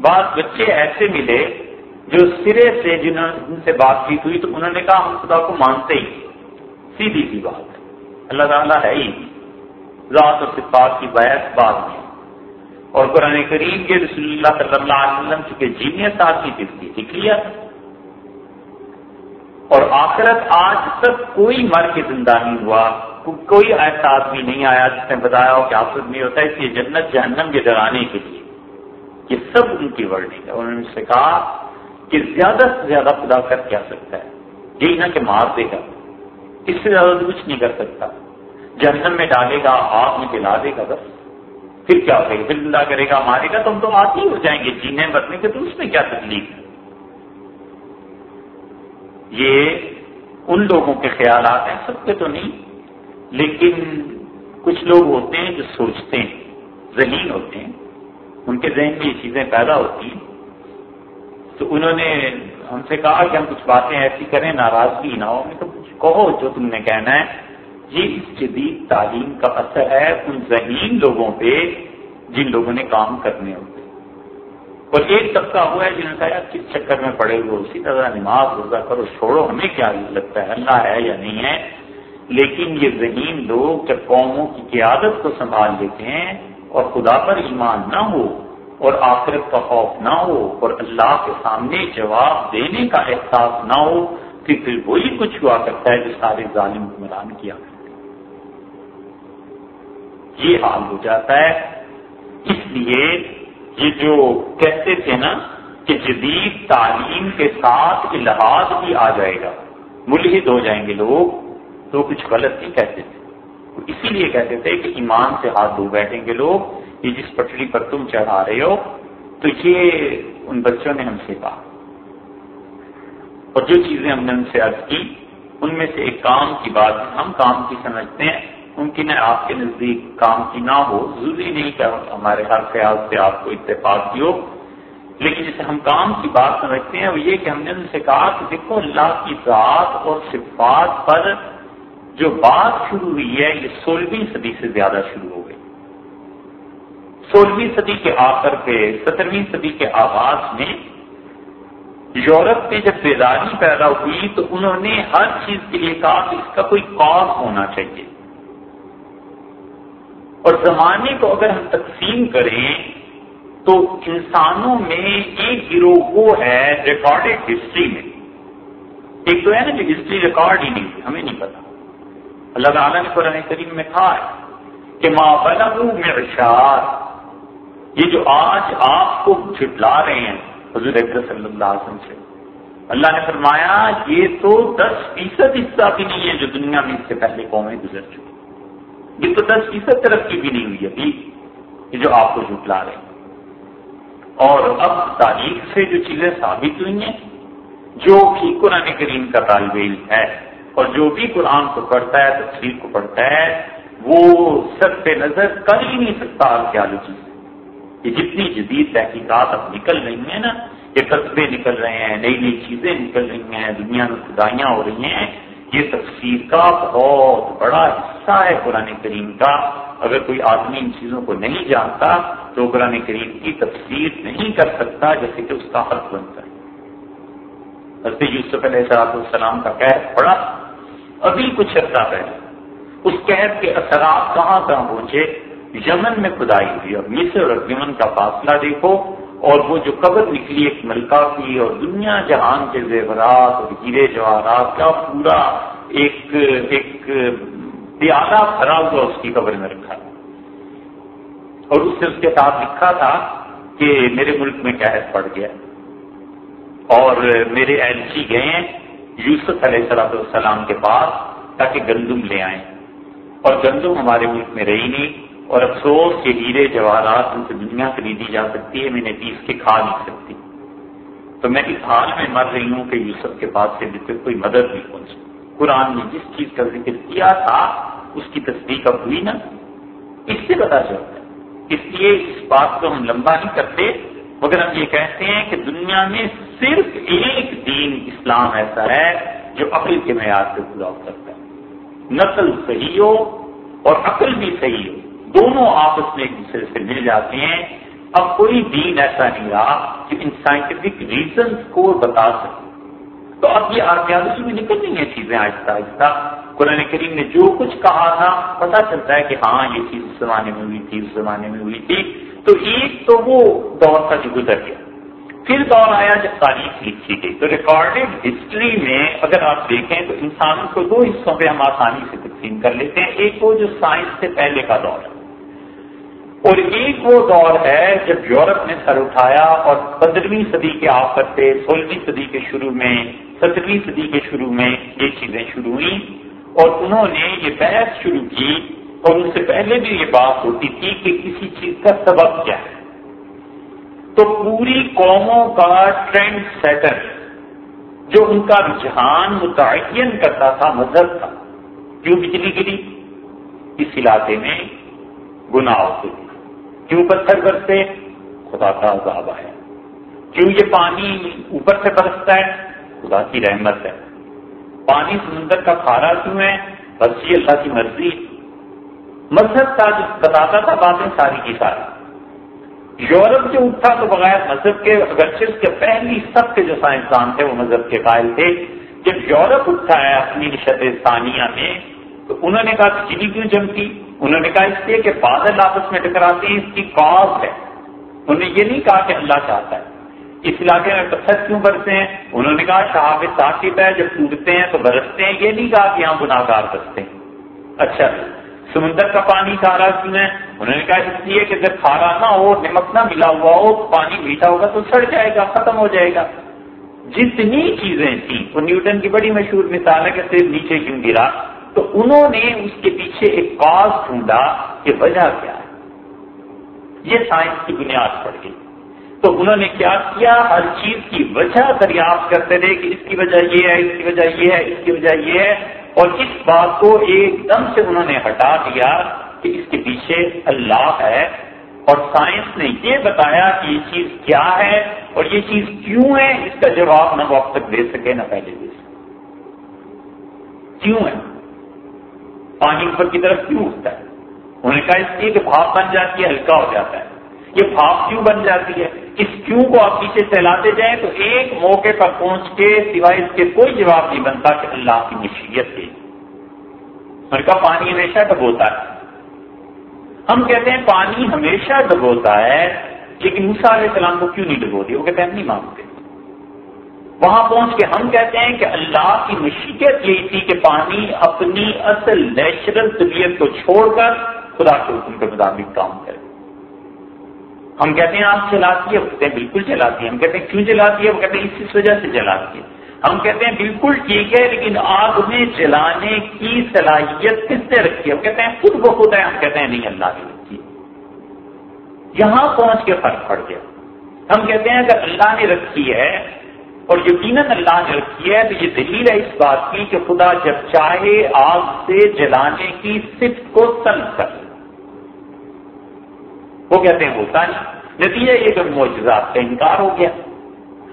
A: بعض بچے ایسے ملے جو سرے سے جنہوں نے سے بات چیت ہوئی تو انہوں نے کہا، ہم خدا کو مانتے ہی سیدھی سی بات اللہ تعالیٰ ہے ہی۔ ذات اور صفات کی بحث بات میں۔ اور قرآن کریم کے رسول اللہ صلی اللہ علیہ وسلم چونکہ جینیت آدمی دکھتی لکھ لیا اور آخرت آج تک کوئی مر کے زندہ نہیں ہوا۔ کوئی ایسا آدمی نہیں آیا جس نے بتایا ہو کہ آخرت نہیں ہوتا، اس لیے جنت جہنم کے ڈرانے کے لیے۔ یہ سب ان کی ورڈنگ ہے۔ انہوں نے سے کہا کہ زیادہ سے زیادہ خدا کر کیا سکتا ہے؟ یہی نہ کہ مار دے گا۔ اس سے زیادہ کچھ نہیں کر سکتا۔ جہنم میں ڈالے گا، آگ میں جلا دے گا بس۔ پھر کیا ہوگا؟ پھر اللہ کرے گا، مارے گا۔ تو ہم تو آتے ہی ہو جائیں گے، جینے مرنے کے تو اس میں کیا تکلیف ہے؟ یہ ان لوگوں کے خیالات ہیں۔ سب کے تو نہیں۔ لیکن کچھ لوگ ہوتے ہیں جو سوچتے ہیں ذہین ہوتے ہیں۔ ان کے ذہن میں یہ چیزیں پیدا ہوتی ہیں۔ تو انہوں نے ہم سے کہا کہ ہم کچھ باتیں ایسی کریں، ناراضگی نہ ہو۔ میں تو کچھ کہو جو تم نے کہنا ہے۔ یہ اس جدید تعلیم کا اثر ہے ان ذہین لوگوں پہ جن لوگوں نے کام کرنے ہوتے اور ایک طبقہ ہوا ہے جنہوں نے کہا کس چکر میں پڑے ہوئے اسی طرح نماز روزہ کرو، چھوڑو، ہمیں کیا لگتا ہے، اللہ ہے یا نہیں ہے؟ لیکن یہ ذہین لوگ جب قوموں کی قیادت کو سنبھال لیتے ہیں اور خدا پر ایمان نہ ہو اور آخرت کا خوف نہ ہو اور اللہ کے سامنے جواب دینے کا احساس نہ ہو، پھر پھر وہی کچھ ہوا کرتا ہے جو سارے ظالم حکمران کیا۔ یہ حال ہو جاتا ہے۔ اس لیے یہ جو کہتے تھے نا کہ جدید تعلیم کے ساتھ الحاظ بھی آ جائے گا، ملحد ہو جائیں گے لوگ۔ تو کچھ غلط نہیں کہتے تھے۔ اسی لیے کہتے تھے کہ ایمان سے ہاتھ دھو بیٹھیں گے لوگ یہ جس پٹری پر تم چڑھا رہے ہو، تو یہ ان بچوں نے ہم سے کہا۔ اور جو چیزیں ہم نے ان سے عرض کی، ان میں سے ایک کام کی بات ہم کام کی سمجھتے ہیں، ممکن ہے آپ کے نزدیک کام کی نہ ہو۔ ضروری نہیں کہ ہمارے ہر خیال سے آپ کو اتفاق کی ہو لیکن جسے ہم کام کی بات سمجھتے ہیں، وہ یہ کہ ہم نے ان سے کہا کہ دیکھو، اللہ کی ذات اور صفات پر جو بات شروع ہوئی ہے، یہ سولہویں صدی سے زیادہ شروع ہو گئی۔ سولہویں صدی کے آخر پہ سترویں صدی کے آغاز میں یورپ میں جب بیداری پیدا ہوئی تو انہوں نے ہر چیز کے لیے کہا کہ اس کا کوئی کاز ہونا چاہیے۔ اور زمانے کو اگر ہم تقسیم کریں تو انسانوں میں ایک گروہ وہ ہے ریکارڈیڈ ہسٹری میں۔ ایک تو ہے نا جو ہسٹری ریکارڈ ہی نہیں، ہمیں نہیں پتا۔ اللہ تعالیٰ نے قرآن کریم میں کہا ہے کہ ماں میں اشار یہ جو آج آپ کو جھٹلا رہے ہیں، حضور صلی اللہ علیہ وسلم سے۔ اللہ نے فرمایا، یہ تو دس فیصد حصہ بھی نہیں ہے جو دنیا میں اس سے پہلے قومیں گزر چکی۔ یہ تو دس فیصد ترقی بھی نہیں ہوئی ابھی یہ جو آپ کو جھٹلا رہے ہیں۔ اور اب تاریخ سے جو چیزیں ثابت ہوئی ہیں، جو بھی قرآن کریم کا طالب علم ہے اور جو بھی قرآن کو پڑھتا ہے تفصیل کو پڑھتا ہے، وہ سب پہ نظر کر ہی نہیں سکتا آرکیالوجی سے۔ یہ جتنی جدید تحقیقات اب نکل رہی ہیں نا، یہ قصبے نکل رہے ہیں، نئی نئی چیزیں نکل رہی ہیں، دنیا میں خدائیاں ہو رہی ہیں، یہ تفسیر کا بہت بڑا حصہ ہے قرآن کریم کا۔ اگر کوئی آدمی ان چیزوں کو نہیں جانتا، تو قرآن کریم کی تفسیر نہیں کر سکتا جیسے کہ اس کا حق بنتا ہے۔ حضرت یوسف علیہ السلام کا قید پڑا۔ ابھی کچھ عرصہ پہلے اس قید کے اثرات کہاں کہاں پہنچے؟ یمن میں کھدائی ہوئی۔ اور مصر اور یمن کا فاصلہ دیکھو۔ اور وہ جو قبر نکلی ایک ملکہ کی اور دنیا جہان کے زیورات اور ہیرے جواہرات کا پورا ایک ایک پیالہ بھرا ہوا اس کی قبر میں رکھا۔ اور اس سے اس کے ساتھ لکھا تھا کہ میرے ملک میں قید پڑ گیا۔ اور میرے ایل جی گئے ہیں۔ یوسف علیہ صلاح السلام کے پاس تاکہ گندم لے آئیں۔ اور گندم ہمارے ملک میں رہی نہیں، اور افسوس کہ ہیرے جواہرات ان سے دنیا خریدی جا سکتی ہے، میں نے پیس کے کھا نہیں سکتی۔ تو میں اس حال میں مر رہی ہوں کہ یوسف کے پاس سے بالکل کوئی مدد نہیں پہنچی قرآن نے جس چیز کا ذکر کیا تھا، اس کی تصدیق اب ہوئی نا۔ اس سے پتا چلتا ہے۔ اس لیے اس بات کو ہم لمبا نہیں کرتے، مگر ہم یہ کہتے ہیں کہ دنیا میں صرف ایک دین اسلام ایسا ہے جو عقل کے معیار سے پورا کرتا ہے۔ نسل صحیح ہو اور عقل بھی صحیح ہو، دونوں آپس میں ایک دوسرے سے مل جاتے ہیں۔ اب کوئی دین ایسا نہیں رہا کہ ان سائنٹیفک ریزنس کو بتا سکے۔ تو اب یہ آرکیالوجی میں نکل رہی ہیں چیزیں آہستہ آہستہ۔ قرآن کریم نے جو کچھ کہا تھا پتا چلتا ہے کہ ہاں یہ چیز اس زمانے میں ہوئی تھی، اس زمانے میں ہوئی تھی۔ تو ایک تو وہ دور تھا جو گزر گیا۔ پھر دور آیا جب تاریخ لکھی گئی۔ تو ریکارڈیڈ ہسٹری میں اگر آپ دیکھیں تو انسانوں کو دو حصوں پہ ہم آسانی سے تقسیم کر لیتے ہیں۔ ایک وہ جو سائنس سے پہلے کا دور ہے۔ اور ایک وہ دور ہے جب یورپ نے سر اٹھایا اور پندرہویں صدی کے آخر سے سولہویں صدی کے شروع میں سترویں صدی کے شروع میں یہ چیزیں شروع ہوئی اور انہوں نے یہ بحث شروع کی اور ان سے پہلے بھی یہ بات ہوتی تھی کہ کسی چیز کا سبب کیا ہے۔ تو پوری قوموں کا ٹرینڈ سیٹر جو ان کا رجحان متعین کرتا تھا، مذہب تھا، کیوں بجلی گری؟ اس علاقے میں گناہ ہوتے کیوں پتھر برستے؟ خدا کا عذاب ہے۔ کیوں یہ پانی اوپر سے برستا ہے؟ خدا کی رحمت ہے۔ پانی سمندر کا کھارا کیوں ہے؟ بس یہ اللہ کی مرضی۔ مذہب کا جو بتاتا تھا باتیں ساری کی ساری۔ یورپ جو اٹھا تو بغیر مذہب کے اگرچہ اس کے پہلی سب کے جو سائنسدان تھے، وہ مذہب کے قائل تھے۔ جب یورپ اٹھا ہے اپنی نشت ثانیہ میں، تو انہوں نے کہا کہ چینی کیوں جمتی انہوں نے کہا اس لیے کہ بادل آپس میں ٹکراتے ہیں اس کی کاز ہے۔ انہوں نے یہ نہیں کہا کہ اللہ چاہتا ہے۔ اس علاقے میں پتھر کیوں برستے ہیں؟ انہوں نے کہا شہاب ثاقب ہے، جب ٹوٹتے ہیں تو برستے ہیں۔ یہ نہیں کہا کہ یہاں گناہ گار برستے ہیں۔ اچھا۔ سمندر کا پانی کھارا کیوں ہے انہوں نے کہا، اس لیے کہ اگر کھارا نہ ہو، نمک نہ ملا ہوا ہو پانی میٹھا ہوگا تو سڑ جائے گا، ختم ہو جائے گا۔ جتنی چیزیں تھیں، وہ نیوٹن کی بڑی مشہور مثال ہے کہ صرف نیچے کیوں گرا۔ تو انہوں نے اس کے پیچھے ایک کاز ڈھونڈا کہ وجہ کیا ہے۔ یہ سائنس کی بنیاد پڑ گئی۔ تو انہوں نے کیا کیا؟ ہر چیز کی وجہ دریافت کرتے رہے کہ اس کی وجہ یہ ہے، اس کی وجہ یہ ہے، اس کی وجہ یہ ہے۔ اور اس بات کو ایک دم سے انہوں نے ہٹا دیا کہ اس کے پیچھے اللہ ہے اور سائنس نے یہ بتایا کہ یہ چیز کیا ہے اور یہ چیز کیوں ہے؟ اس کا جواب نہ وقت تک دے سکے، نہ پہلے دے سکے۔ کیوں ہے؟ پانی اوپر کی طرف کیوں اٹھتا ہے؟ انہوں نے کہا اس لیے کہ بھاپ بن جاتی ہے، ہلکا ہو جاتا ہے۔ یہ بھاپ کیوں بن جاتی ہے؟ اس کیوں کو آپ پیچھے سہلاتے جائیں تو ایک موقع پر پہنچ کے سوائے اس کے کوئی جواب نہیں بنتا کہ اللہ کی مشیت ہے۔ نے کہا پانی ہمیشہ ڈبوتا ہے۔ ہم کہتے ہیں پانی ہمیشہ ڈبوتا ہے، لیکن موسا علیہ السلام کو کیوں نہیں ڈبوتی وہ کہتے ہیں ہم نہیں مانگتے۔ وہاں پہنچ کے ہم کہتے ہیں کہ اللہ کی مشیت یہی تھی کہ پانی اپنی اصل نیچرل طبیعت کو چھوڑ کر خدا کے حکم کے مطابق کام کرے۔ ہم کہتے ہیں آپ جلاتی ہے وہ کہتے ہیں بالکل جلاتی ہے ہم کہتے ہیں کیوں جلاتی ہے وہ کہتے ہیں اس وجہ سے جلاتی ہے ہم کہتے ہیں بالکل ٹھیک ہے، لیکن آگ میں جلانے کی صلاحیت کس نے رکھی؟ ہے وہ کہتے ہیں خود بخود ہے ہم کہتے ہیں نہیں، اللہ نے رکھی۔ یہاں پہنچ کے فرق پڑ گیا۔ ہم کہتے ہیں اگر اللہ نے رکھی ہے، اور یقیناً اللہ نے رکھی ہے، تو یہ دلیل ہے اس بات کی کہ خدا جب چاہے آگ سے جلانے کی صرف کو سلب کر وہ کہتے ہیں ہوتا نہیں نتیجہ یہ کہ معجزات کا انکار ہو گیا۔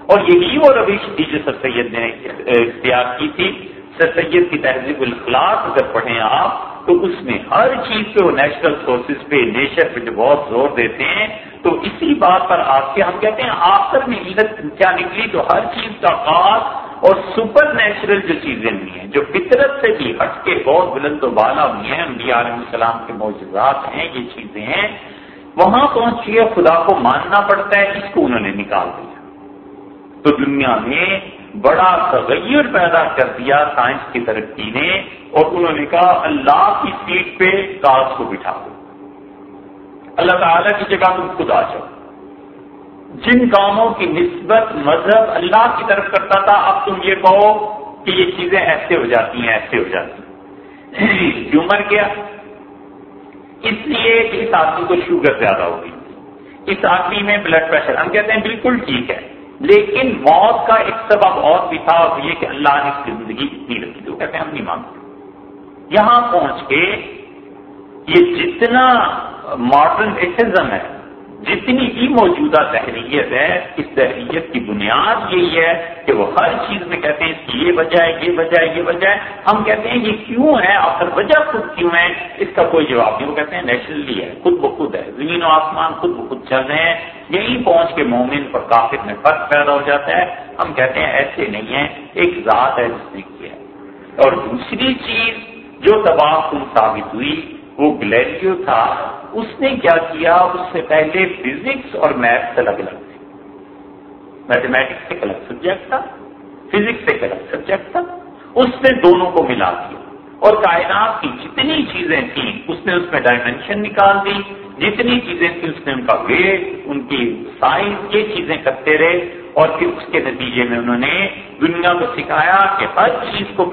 A: اور یہی وہ روش تھی جو سر سید نے اختیار کی تھی۔ سر سید کی تہذیب الاخلاق اگر پڑھیں آپ، تو اس میں ہر چیز پہ وہ نیچرل سورسز پہ نیچر پہ جو بہت زور دیتے ہیں، تو اسی بات پر آ کے ہم کہتے ہیں آخر میں علت کیا نکلی؟ تو ہر چیز کا خاص اور سپر نیچرل جو چیزیں ہوئی ہیں، جو فطرت سے بھی ہٹ کے بہت بلند و بالا ہوئی ہیں، انبیاء علیہ السلام کے موجودات ہیں، یہ چیزیں ہیں۔ وہاں پہنچیے، خدا کو ماننا پڑتا ہے، اس کو انہوں نے نکال دیا۔ تو دنیا میں بڑا تغیر پیدا کر دیا سائنس کی ترقی نے اور انہوں نے کہا، اللہ کی سیٹ پہ کاغذ کو بٹھا دو۔ اللہ تعالی کی جگہ تم خود آ جاؤ۔ جن کاموں کی نسبت مذہب اللہ کی طرف کرتا تھا، اب تم یہ کہو کہ یہ چیزیں ایسے ہو جاتی ہیں، ایسے ہو جاتی ہیں۔ <clears throat> کیوں مر گیا۔ اس لیے کہ اس آدمی کو شوگر زیادہ ہو گئی۔ اس آدمی میں بلڈ پریشر ہم کہتے ہیں بالکل ٹھیک ہے۔ لیکن موت کا ایک سبب اور بھی تھا، اور یہ کہ اللہ نے اس کی زندگی اتنی رکھی۔ تو کہتے ہیں ہم نہیں مانگتے یہاں پہنچ کے یہ جتنا ماڈرن ایتھزم ہے جتنی بھی موجودہ تحریت ہے، اس تحریت کی بنیاد یہی ہے کہ وہ ہر چیز میں کہتے ہیں، اس کی یہ وجہ ہے، یہ وجہ ہے، یہ وجہ ہے۔ ہم کہتے ہیں، یہ کیوں ہے؟ آخر وجہ خود کیوں ہے؟ اس کا کوئی جواب نہیں۔ وہ کہتے ہیں، نیچرلی ہے، خود بخود ہے۔ زمین و آسمان خود بخود چل رہے ہیں۔ یہی پہنچ کے مومن پر کافر میں فرق پیدا ہو جاتا ہے۔ ہم کہتے ہیں، ایسے نہیں ہے۔ ایک ذات ہے جس نے کیا اور دوسری چیز جو تباہ کن ثابت ہوئی وہ گلیریو تھا، اس نے کیا کیا؟ اس سے پہلے فزکس اور میتھس الگ الگ تھے۔ میتھمیٹکس ایک الگ سبجیکٹ تھا، فزکس ایک الگ سبجیکٹ تھا۔ اس نے دونوں کو ملا دیا۔ اور کائنات کی جتنی چیزیں تھیں، اس نے اس میں ڈائمینشن نکال دی۔ جتنی چیزیں تھیں، اس نے ان کا ویٹ ان کی سائز یہ چیزیں کرتے رہے۔ اور پھر اس کے نتیجے میں انہوں نے دنیا کو سکھایا کہ ہر چیز کو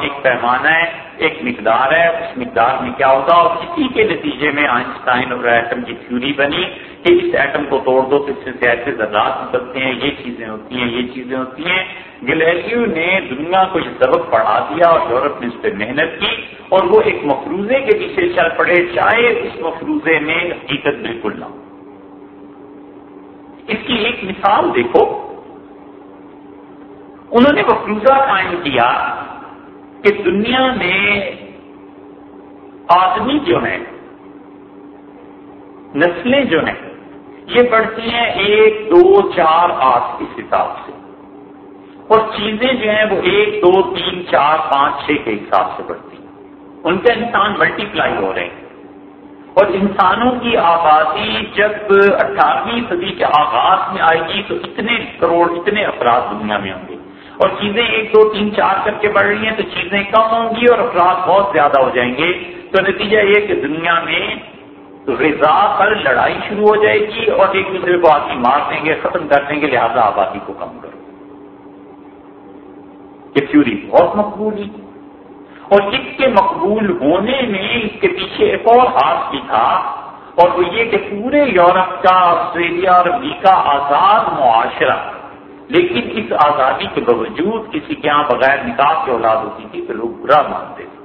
A: ایک پیمانہ ہے، ایک مقدار ہے۔ اس مقدار میں کیا ہوتا اور اسی کے نتیجے میں آئنسٹائن اور ایٹم کی تھیوری بنی کہ اس ایٹم کو توڑ دو تو اس سے ایسے ذرات نکلتے ہیں، یہ چیزیں ہوتی ہیں، یہ چیزیں ہوتی ہیں۔ گلیریو نے دنیا کو یہ سبق پڑھا دیا اور یورپ نے اس پہ محنت کی اور وہ ایک مفروضے کے پیچھے چل پڑے، چاہے اس مفروضے میں حقیقت بالکل نہ ہو۔ اس کی ایک مثال دیکھو۔ انہوں نے مفروضہ قائم کیا کہ دنیا میں آدمی جو ہیں، نسلیں جو ہیں، یہ بڑھتی ہیں ایک، دو، چار آٹھ اس حساب سے۔ اور چیزیں جو ہیں وہ ایک، دو، تین، چار، پانچ، چھ کے حساب سے بڑھتی ہیں۔ ان کے انسان ملٹی پلائی ہو رہے ہیں۔ اور انسانوں کی آبادی جب اٹھارہویں صدی کے آغاز میں آئے گی تو اتنے کروڑ اتنے افراد دنیا میں ہوں گے۔ اور چیزیں ایک دو تین چار کر کے بڑھ رہی ہیں تو چیزیں کم ہوں گی اور افراد بہت زیادہ ہو جائیں گے۔ تو نتیجہ یہ کہ دنیا میں غذا پر لڑائی شروع ہو جائے گی اور ایک دوسرے کو آدمی مار دیں گے، ختم کر دیں گے، لہذا آبادی کو کم کرو۔ یہ تھیوری بہت مقبول ہوئی اور اس کے مقبول ہونے میں اس کے پیچھے ایک اور ہاتھ بھی تھا، اور وہ یہ کہ پورے یورپ کا، آسٹریلیا، اور امریکہ آزاد معاشرہ۔ لیکن اس آزادی کے باوجود کسی کے یہاں بغیر نکاح کی اولاد ہوتی تھی تو لوگ برا مانتے تھے۔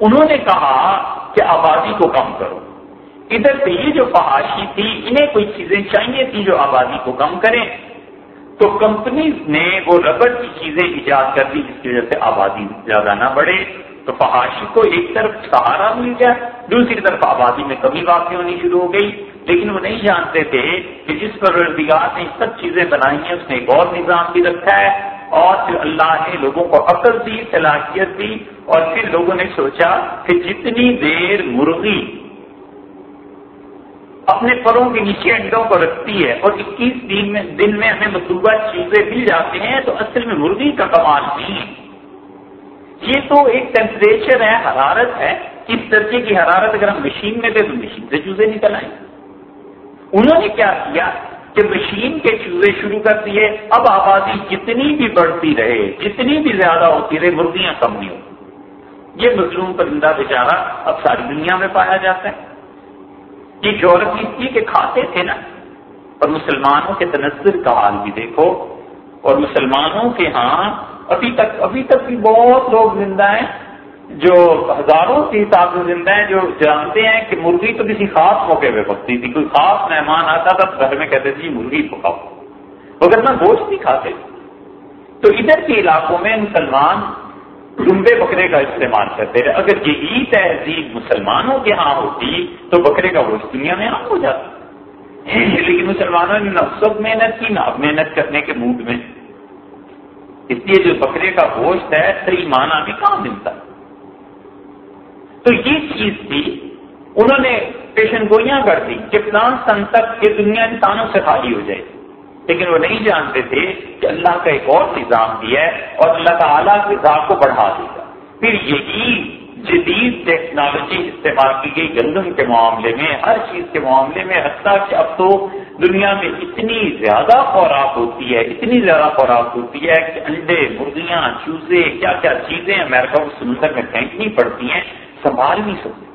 A: انہوں نے کہا کہ آبادی کو کم کرو۔ ادھر سے یہ جو فحاشی تھی، انہیں کوئی چیزیں چاہیے تھی جو آبادی کو کم کریں۔ تو کمپنیز نے وہ ربڑ کی چیزیں ایجاد کر دی جس کی وجہ سے آبادی زیادہ نہ بڑھے۔ تو فحاشی کو ایک طرف سہارا مل گیا، دوسری طرف آبادی میں کمی واقع ہونی شروع ہو گئی۔ لیکن وہ نہیں جانتے تھے کہ جس پر روزگار نے سب چیزیں بنائی ہیں، اس نے ایک اور نظام بھی رکھا ہے۔ اور پھر اللہ نے لوگوں کو عقل دی، صلاحیت دی، اور پھر لوگوں نے سوچا کہ جتنی دیر مرغی اپنے پروں کے نیچے انڈوں کو رکھتی ہے اور اکیس دن میں دن میں ہمیں مطلوبہ چیزیں مل جاتے ہیں تو اصل میں مرغی کا کمال نہیں ہے۔ یہ تو ایک ٹیمپریچر ہے، حرارت ہے۔ اس درجے کی حرارت اگر ہم مشین میں دیں تو مشین سے چوزے نکل آئیں۔ انہوں نے کیا کیا کہ مشین کے چوزے شروع کر دیے۔ اب آبادی جتنی بھی بڑھتی رہے، جتنی بھی زیادہ ہوتی رہے، مرغیاں کم نہیں ہوتی۔ یہ مظلوم پرندہ بیچارہ اب ساری دنیا میں پایا جاتا ہے۔ یہ جورپی تھی کہ کھاتے تھے نا۔ اور مسلمانوں کے تنظر کا حال بھی دیکھو۔ اور مسلمانوں کے ہاں ابھی تک ابھی تک بھی بہت لوگ زندہ ہیں۔ جو ہزاروں کے حساب سے زندہ ہیں، جو جانتے ہیں کہ مرغی تو کسی خاص موقع پہ پکتی تھی۔ کوئی خاص مہمان آتا تھا، تو گھر میں کہتے تھے جی، مرغی پکاؤ۔ مگر نہ گوشت نہیں کھاتے تو ادھر کے علاقوں میں مسلمان ڈمبے بکرے کا استعمال کرتے رہے اگر یہی تہذیب مسلمانوں کے ہاں ہوتی تو بکرے کا گوشت دنیا میں عام ہو جاتا <clears throat> لیکن مسلمانوں نے نہ سب محنت کی، نہ اب محنت کرنے کے موڈ میں۔ اس لیے جو بکرے کا گوشت ہے، صحیح معنی بھی کہاں ملتا تو یہ چیز تھی انہوں نے پیشن گوئیاں کر دی کہ فلان سن تک یہ دنیا انسانوں سے خالی ہو جائے۔ لیکن وہ نہیں جانتے تھے کہ اللہ کا ایک اور نظام بھی ہے اور اللہ تعالیٰ نظام کو بڑھا دے گا۔ پھر یہی جدید ٹیکنالوجی استعمال کی گئی گندم کے معاملے میں۔ ہر چیز کے معاملے میں حتیٰ کہ اب تو دنیا میں اتنی زیادہ خوراک ہوتی ہے، اتنی زیادہ خوراک ہوتی ہے کہ انڈے، مرغیاں، چوزے کیا کیا چیزیں امیرکا کو سمندر میں پھینکنی پڑتی ہیں، سنبھال نہیں سکتی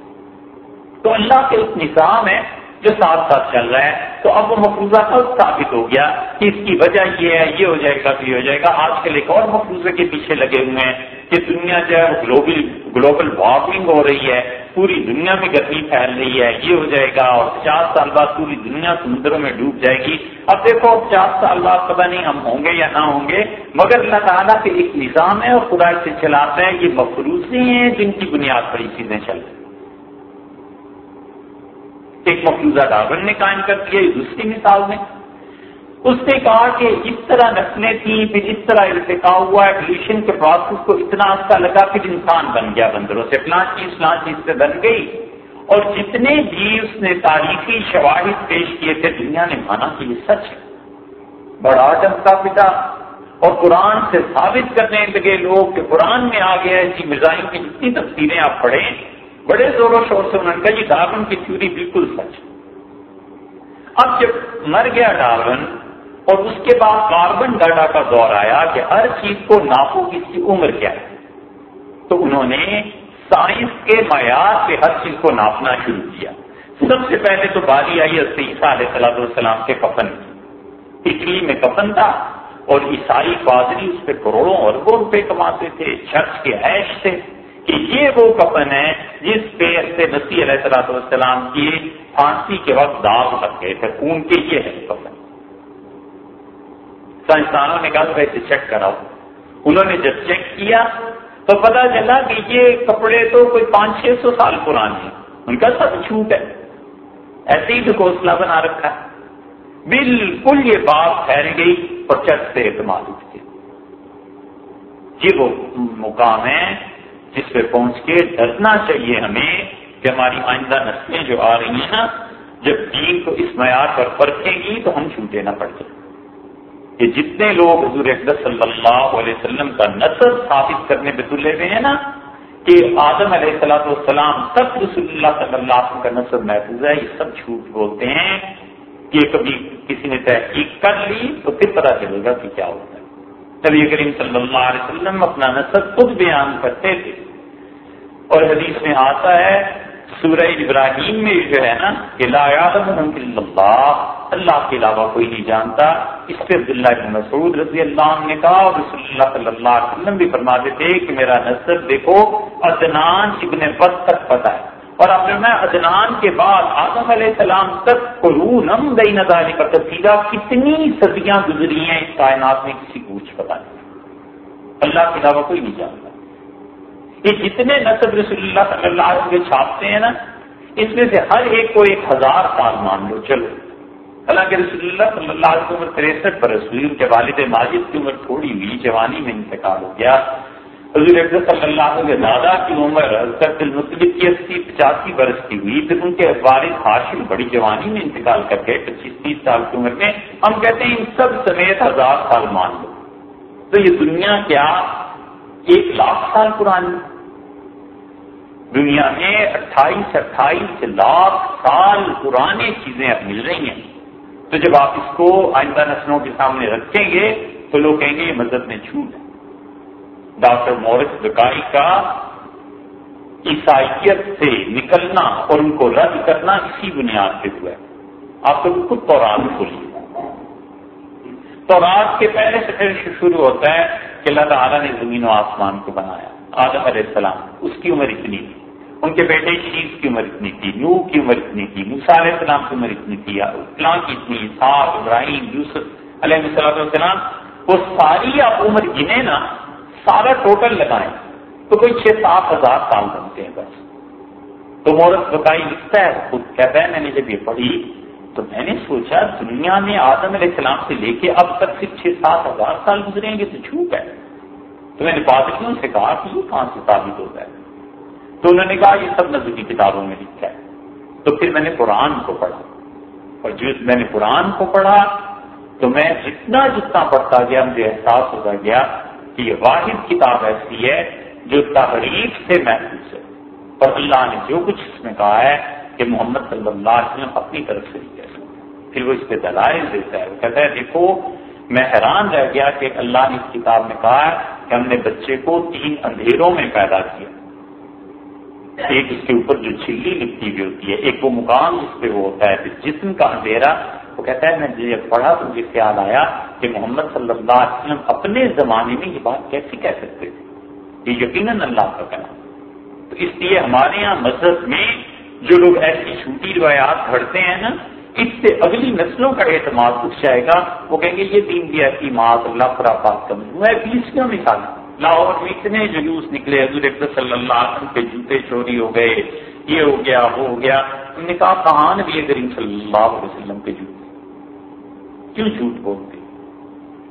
A: تو اللہ کے ایک نظام ہے جو ساتھ ساتھ چل رہا ہے، تو اب وہ مفروضہ کب ثابت ہو گیا کہ اس کی وجہ یہ ہے، یہ ہو جائے گا یہ ہو جائے گا۔ آج کل ایک اور مفروضے کے پیچھے لگے ہوئے ہیں کہ دنیا جو ہے گلوبل گلوبل وارمنگ ہو رہی ہے، پوری دنیا میں گرمی پھیل رہی ہے، یہ ہو جائے گا اور پچاس سال بعد پوری دنیا سمندروں میں ڈوب جائے گی۔ اب دیکھو پچاس سال بعد پتہ نہیں ہم ہوں گے یا نہ ہوں گے، مگر اللہ تعالیٰ کے ایک نظام ہے اور خدا سے چلاتا ہے یہ مفروضے ہیں جن کی بنیاد پر یہ چیزیں چل رہی ایک مفروضہ ڈاگر نے قائم کر دیا دوسری مثال میں۔ اس نے کہا کہ اس طرح نسلیں تھیں، پھر اس طرح ارتقا ہوا ایولیوشن کے پروسیس کو اتنا اچھا لگا، پھر انسان بن گیا بندروں سے۔ فلاں چیز فلاں چیز سے بن گئی۔ اور جتنے بھی اس نے تاریخی شواہد پیش کیے تھے، دنیا نے مانا کہ یہ سچ ہے۔ بڑا کا پتا۔ اور قرآن سے ثابت کرنے لگے لوگ کہ قرآن میں آ گیا ہے۔ جی مزاحم کی جتنی تفصیلیں آپ پڑھیں بڑے زور و شور سے انہوں نے کہا جی ڈارون کی تھیوری بالکل سچ اب جب مر گیا ڈارون اور اس کے بعد کاربن ڈاٹا کا دور آیا کہ ہر چیز کو ناپو کس کی عمر کیا ہے، تو انہوں نے سائنس کے معیار سے ہر چیز کو ناپنا شروع کیا۔ سب سے پہلے تو باری آئی عیسیٰ علیہ صلاح السلام کے کفن کی اٹلی میں کفن تھا اور عیسائی پادری اس پہ کروڑوں اربوں روپے کماتے تھے، چرچ کے عیش تھے کہ یہ وہ کفن ہے جس پہ سے نسی علیہ السلاۃ والسلام کی پھانسی کے وقت داغ لگ گئے تھے۔ خون کے یہ ہے کفن۔ سائنسدانوں نے کہا ویسے چیک کراؤ۔ انہوں نے جب چیک کیا تو پتا چلا کہ یہ کپڑے تو کوئی پانچ چھ سو سال پرانے ہیں۔ ان کا سب چھوٹ ہے۔ ایسے ہی تو گھوسلہ بنا رکھا ہے۔ بالکل یہ بات پھیل گئی اور چٹ سے اعتماد اٹھ گیا۔ یہ وہ مقام ہے۔ جس پہ پہنچ کے ڈرنا چاہیے ہمیں کہ ہماری آئندہ نسلیں جو آ رہی ہیں نا، جب دین کو اس معیار پر پرکھیں گی تو ہم چھوٹے نہ پڑ جائیں۔ کہ جتنے لوگ حضور اقدس صلی اللہ علیہ وسلم کا نسل ثابت کرنے پہ تلے ہوئے ہیں نا، کہ آدم علیہ السلاۃ والسلام تک رسول اللہ صلی اللہ علیہ وسلم کا نسل محفوظ ہے، یہ سب جھوٹ بولتے ہیں کہ کبھی کسی نے تحقیق کر لی تو پھر پتا چلے گا کہ کیا ہوتا ہے۔ نبی کریم صلی اللہ علیہ وسلم اپنا نسل خود بیان کرتے تھے۔ اور حدیث میں آتا ہے، سورہ ابراہیم میں جو ہے نا کہ لا اللہ اللہ کے علاوہ کوئی نہیں جانتا۔ اس سے عبداللہ بن مسعود رضی اللہ عنہ نے کہا اور رسول اللہ صلی اللہ علیہ وسلم بھی فرماتے تھے کہ میرا نصب دیکھو ادنان ابن بد تک پتا ہے۔ اور اب میں ادنان کے بعد آدم علیہ السلام تک قرونم گئی نظارے کا تفصیلہ کتنی صدیاں گزری ہیں، اس کائنات میں کسی کو کچھ پتا نہیں۔ اللہ کے علاوہ کوئی نہیں جانتا۔ یہ جتنے نصب رسول اللہ صلی اللہ علیہ وسلم چھاپتے ہیں نا، اس میں سے ہر ایک کو ایک ہزار سال مان لو، چلو۔ حالانکہ رسول اللہ صلی اللہ علیہ وسلم تریسٹھ برس ہوئی ان کے والد ماجد کی عمر تھوڑی ہوئی، جوانی میں انتقال ہو گیا۔ حضور صلی اللہ علیہ وسلم دادا کی عمر حضرت المطلب کی اسی پچاسی برس کی ہوئی، پھر ان کے والد ہاشم بڑی جوانی میں انتقال کر کے پچیس تیس سال کی عمر میں ہم کہتے ہیں ان سب سمیت ہزار سال مان لو۔ تو یہ دنیا کیا؟ ایک لاکھ سال پرانی۔ دنیا میں اٹھائیس اٹھائیس لاکھ سال پرانے چیزیں اب مل رہی ہیں۔ تو جب آپ اس کو آئندہ نسلوں کے سامنے رکھیں گے تو لوگ کہیں گے یہ مذہب میں چھوٹ ہے۔ ڈاکٹر مورس بکائی کا عیسائیت سے نکلنا اور ان کو رد کرنا اسی بنیاد پہ ہوا ہے۔ آپ کو خود تورات کھولیے تورات کے پہلے سے پھر شروع ہوتا ہے کہ اللہ تعالیٰ نے زمین و آسمان کو بنایا، آدم علیہ السلام، اس کی عمر اتنی تھی۔ ان کے بیٹے شیز کی عمر اتنی تھی نو کی عمر اتنی تھی علیہ السلام کی عمر اتنی تھی اسلام کی اتنی صاحب ابراہیم، یوسف علیہ السلام وہ ساری آپ عمر گنے نا، سارا ٹوٹل لگائیں۔ تو کوئی چھ سات ہزار سال بنتے ہیں بس۔ تو مورت بکائی لکھتا ہے، خود کہتا ہے، میں نے جب یہ پڑھی تو میں نے سوچا، دنیا میں آدم علیہ السلام سے لے کے اب تک صرف چھ سات ہزار سال گزریں گے تو جھوٹ ہے۔ تو میں نے پادریوں سے کہا کہ یہ کہاں سے ثابت ہوتا ہے تو انہوں نے کہا، یہ سب نظر کتابوں میں لکھا ہے. تو پھر میں نے قرآن کو پڑھا۔ اور جس میں نے قرآن کو پڑھا، تو میں جتنا جتنا پڑھتا گیا، مجھے احساس ہوتا گیا کہ یہ واحد کتاب ایسی ہے جو تحریف سے محفوظ ہے۔ اور اللہ نے جو کچھ اس میں کہا ہے کہ محمد صلی اللہ علیہ وسلم اپنی طرف سے لکھا ہے۔ پھر وہ اس پہ دلائل دیتا ہے۔ وہ کہتا ہے، دیکھو، میں حیران رہ گیا کہ اللہ نے اس کتاب میں کہا کہ ہم نے بچے کو تین اندھیروں میں پیدا کیا۔ ایک اس کے اوپر جو چلی لکھتی ہوئی ہوتی ہے، ایک وہ مقام جس پہ وہ ہوتا ہے جسم کا اندھیرا، وہ کہتا ہے، میں جب پڑھا تو مجھے خیال آیا کہ محمد صلی اللہ علیہ وسلم اپنے زمانے میں یہ بات کیسے کہہ سکتے تھے؟ یہ یقیناً اللہ کا کہنا تو اس لیے ہمارے یہاں مذہب میں جو لوگ ایسی چھوٹی روایات گھڑتے ہیں نا، اس سے اگلی نسلوں کا اعتماد اٹھ جائے گا۔ وہ کہیں گے، یہ دین بھی ایسی مات اللہ خرافات کا مجموعہ ہے بیس کیوں نکالا لاہور میں اتنے جلوس نکلے، حضور صلی اللہ علیہ وسلم کے جوتے چوری ہو گئے، یہ ہو گیا، وہ ہو گیا۔ انہوں نے کہا، کہاں نبی کریم صلی اللہ علیہ وسلم کے جوتے؟ کیوں جھوٹ بولتے؟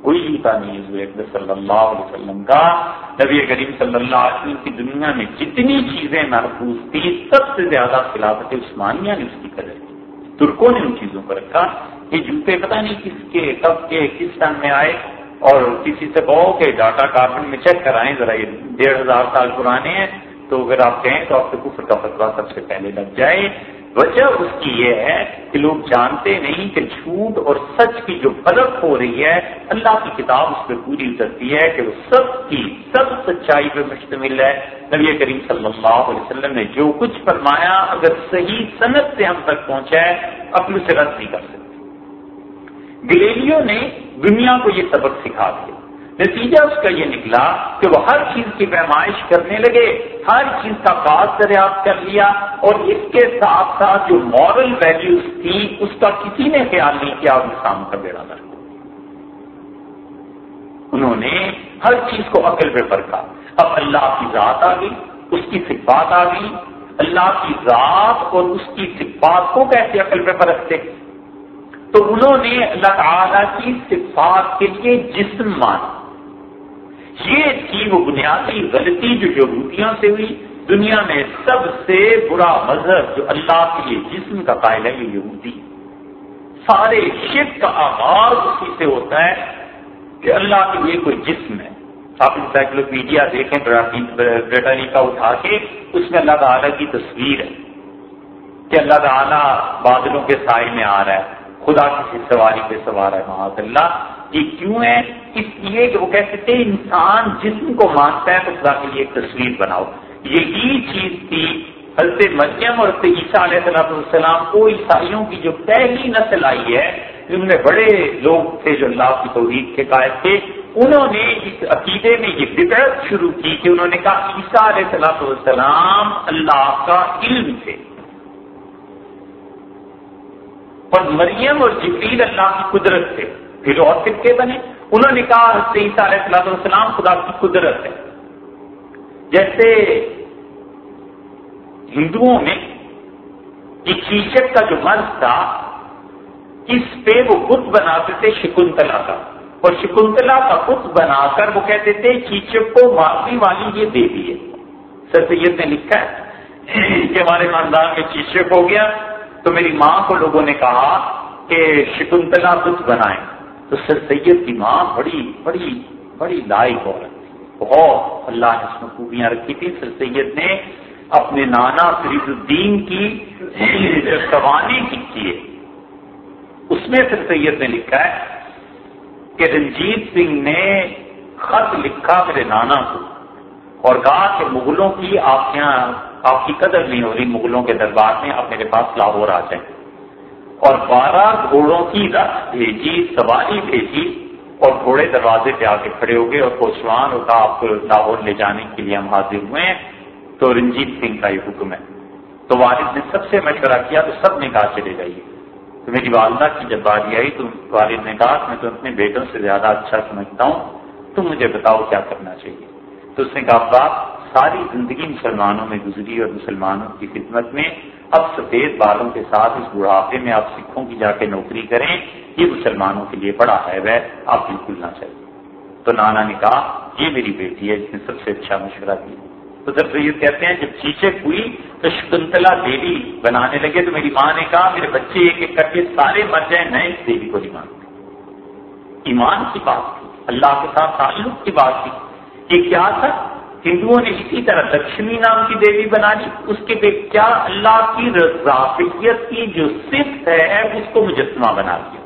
A: کوئی جوتا نہیں حضور صلی اللہ علیہ وسلم کا۔ نبی کریم صلی اللہ علیہ وسلم کی دنیا میں جتنی چیزیں محفوظ تھی سب سے زیادہ خلافت عثمانیہ نے اس کی قدر کی۔ ترکوں نے ان چیزوں کو رکھا۔ یہ جوتے پتہ نہیں کس کے، کب کے، کس ٹائم میں آئے۔ اور کسی سے کہو کہ ڈاٹا کاربن میں چیک کرائیں، ذرا یہ ڈیڑھ ہزار سال پرانے ہیں، تو اگر آپ کہیں تو آپ کے کفر کا فتوا سب سے پہلے لگ جائے۔ وجہ اس کی یہ ہے کہ لوگ جانتے نہیں کہ جھوٹ اور سچ کی جو فرق ہو رہی ہے، اللہ کی کتاب اس پہ پوری اترتی ہے کہ وہ سب کی سب سچائی پہ مشتمل ہے۔ نبی کریم صلی اللہ علیہ وسلم نے جو کچھ فرمایا، اگر صحیح صنعت سے ہم تک پہنچا ہے اپنے سے رد نہیں کر سکتے۔ گلیلیوں نے دنیا کو یہ سبق سکھا دیا۔ نتیجہ اس کا یہ نکلا کہ وہ ہر چیز کی پیمائش کرنے لگے، ہر چیز کا خاص دریافت کر لیا اور اس کے ساتھ ساتھ جو مورل ویلیوز تھی، اس کا کسی نے خیال نہیں کیا اور انسان کا بیڑا کر انہوں نے ہر چیز کو عقل پہ پرکھا۔ اب اللہ کی ذات آ گئی، اس کی صفات آ گئی۔ اللہ کی ذات اور اس کی صفات کو کیسے عقل پہ پرکھتے تو انہوں نے اللہ تعالیٰ کی صفات کے لیے جسم مانا۔ یہ تھی وہ بنیادی غلطی جو یہودیوں سے ہوئی۔ دنیا میں سب سے برا مذہب جو اللہ کے لیے جسم کا قائل ہے، یہ یہودی۔ سارے شرک کا آغاز اسی سے ہوتا ہے کہ اللہ کے لیے کوئی جسم ہے۔ آپ انسائکلوپیڈیا دیکھیں بریٹانیکا اٹھا کے اس میں اللہ تعالیٰ کی تصویر ہے کہ اللہ تعالیٰ بادلوں کے سائے میں آ رہا ہے۔ خدا کسی سواری پہ سوار ہے محاذ اللہ یہ کیوں ہے؟ اس لیے کہ وہ کہتے تھے، انسان جسم کو مانتا ہے تو خدا کے لیے ایک تصویر بناؤ۔ یہی چیز تھی حضرت مریم اور عیسیٰ علیہ السلام السلام کو عیسائیوں کی جو پہلی نسل آئی ہے، جن میں بڑے لوگ تھے جو اللہ کی توحید کے قائد تھے، انہوں نے اس عقیدے میں یہ فطرت شروع کی کہ انہوں نے کہا، عیسیٰ علیہ السلام السلام اللہ کا علم تھے۔ اور مریم اور جبریل اللہ کی قدرت تھے پھر اور سکے بنے۔ انہوں نے کہا عیسیٰ علیہ السلام السلام خدا کی قدرت ہے۔ جیسے ہندوؤں میں ایک شیشک کا جو مرض تھا اس پہ وہ بت بناتے تھے؟ شکنتلا کا۔ اور شکنتلا کا بت بنا کر وہ کہتے تھے چیچک کو مارنے والی یہ دیوی ہے سر سید نے لکھا ہے کہ ہمارے خاندان میں چیچک ہو گیا۔ تو میری ماں کو لوگوں نے کہا کہ شکنتلا بت بنائیں۔ تو سر سید کی ماں بڑی بڑی بڑی لائق عورت تھی۔ بہت اللہ نے اس میں خوبیاں رکھی تھی سر سید نے اپنے نانا فرید الدین کی سوانی کی ہے اس میں سر سید نے لکھا ہے کہ رنجیت سنگھ نے خط لکھا میرے نانا کو اور کہا کہ مغلوں کی آپ یہاں آپ کی قدر نہیں ہو رہی مغلوں کے دربار میں آپ میرے پاس لاہور آ جائیں۔ اور بارہ گھوڑوں کی رت بھیجی، سواری بھیجی اور گھوڑے دروازے پہ آ کے کھڑے ہو گئے اور کوچوان ہوتا آپ کو لاہور لے جانے کے لیے ہم حاضر ہوئے ہیں۔ تو رنجیت سنگھ کا یہ حکم ہے۔ تو والد نے سب سے مشورہ کیا تو سب نے کہا چلے جائیے۔ تو میری والدہ کی جب باری آئی تو والد نے کہا میں تو اپنے بیٹوں سے زیادہ اچھا سمجھتا ہوں تو مجھے بتاؤ کیا کرنا چاہیے۔ تو اس نے کہا باپ ساری زندگی مسلمانوں میں گزری اور مسلمانوں کی خدمت میں اب سفید بالوں کے ساتھ اس بڑھاپے میں آپ سکھوں کی جا کے نوکری کریں، یہ مسلمانوں کے لیے بڑا ہے، آپ بالکل نہ چاہیے تو نانا نے کہا، یہ میری بیٹی ہے جس نے سب سے اچھا مشورہ دیا۔ تو جب سید کہتے ہیں، جب چیچک ہوئی تو شکنتلا دیوی بنانے لگے تو میری ماں نے کہا، میرے بچے ایک ایک کر کے سارے مر جائیں، نئے اس دیوی کو نہیں مانتے ایمان کی بات تھی، اللہ کے ساتھ تعلق کی بات تھی۔ یہ کیا تھا؟ ہندوؤں نے اسی طرح لکشمی نام کی دیوی بنا لی۔ اس کے بے کیا اللہ کی رضافیت کی جو صفت ہے، اس کو مجسمہ بنا دیا۔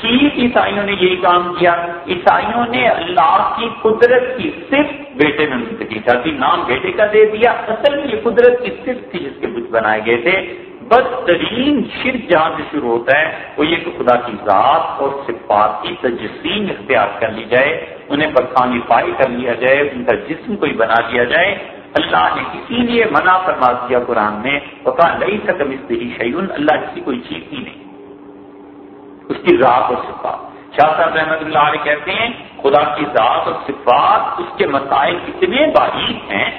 A: ٹھیک، عیسائیوں نے یہی کام کیا۔ عیسائیوں نے اللہ کی قدرت کی صرف بیٹے میں منتقل تھی نام بیٹے کا دے دیا۔ اصل میں یہ قدرت کی صرف تھی جس کے بت بنائے گئے تھے۔ بدترین شرک جہاں سے شروع ہوتا ہے، وہ یہ کہ خدا کی ذات اور صفات کی تجسیم اختیار کر لی جائے۔ انہیں برفانیفائی کر لیا جائے، ان کا جسم کوئی بنا دیا جائے۔ اللہ نے اسی لیے منع فرما دیا قرآن میں وہ کہا نہیں سکم اس شعین اللہ جس کی کوئی چیز ہی نہیں۔ اس کی ذات اور صفات۔ شاہ صاحب رحمت اللہ علیہ کہتے ہیں، خدا کی ذات اور صفات اس کے مسائل اتنے باریک ہیں،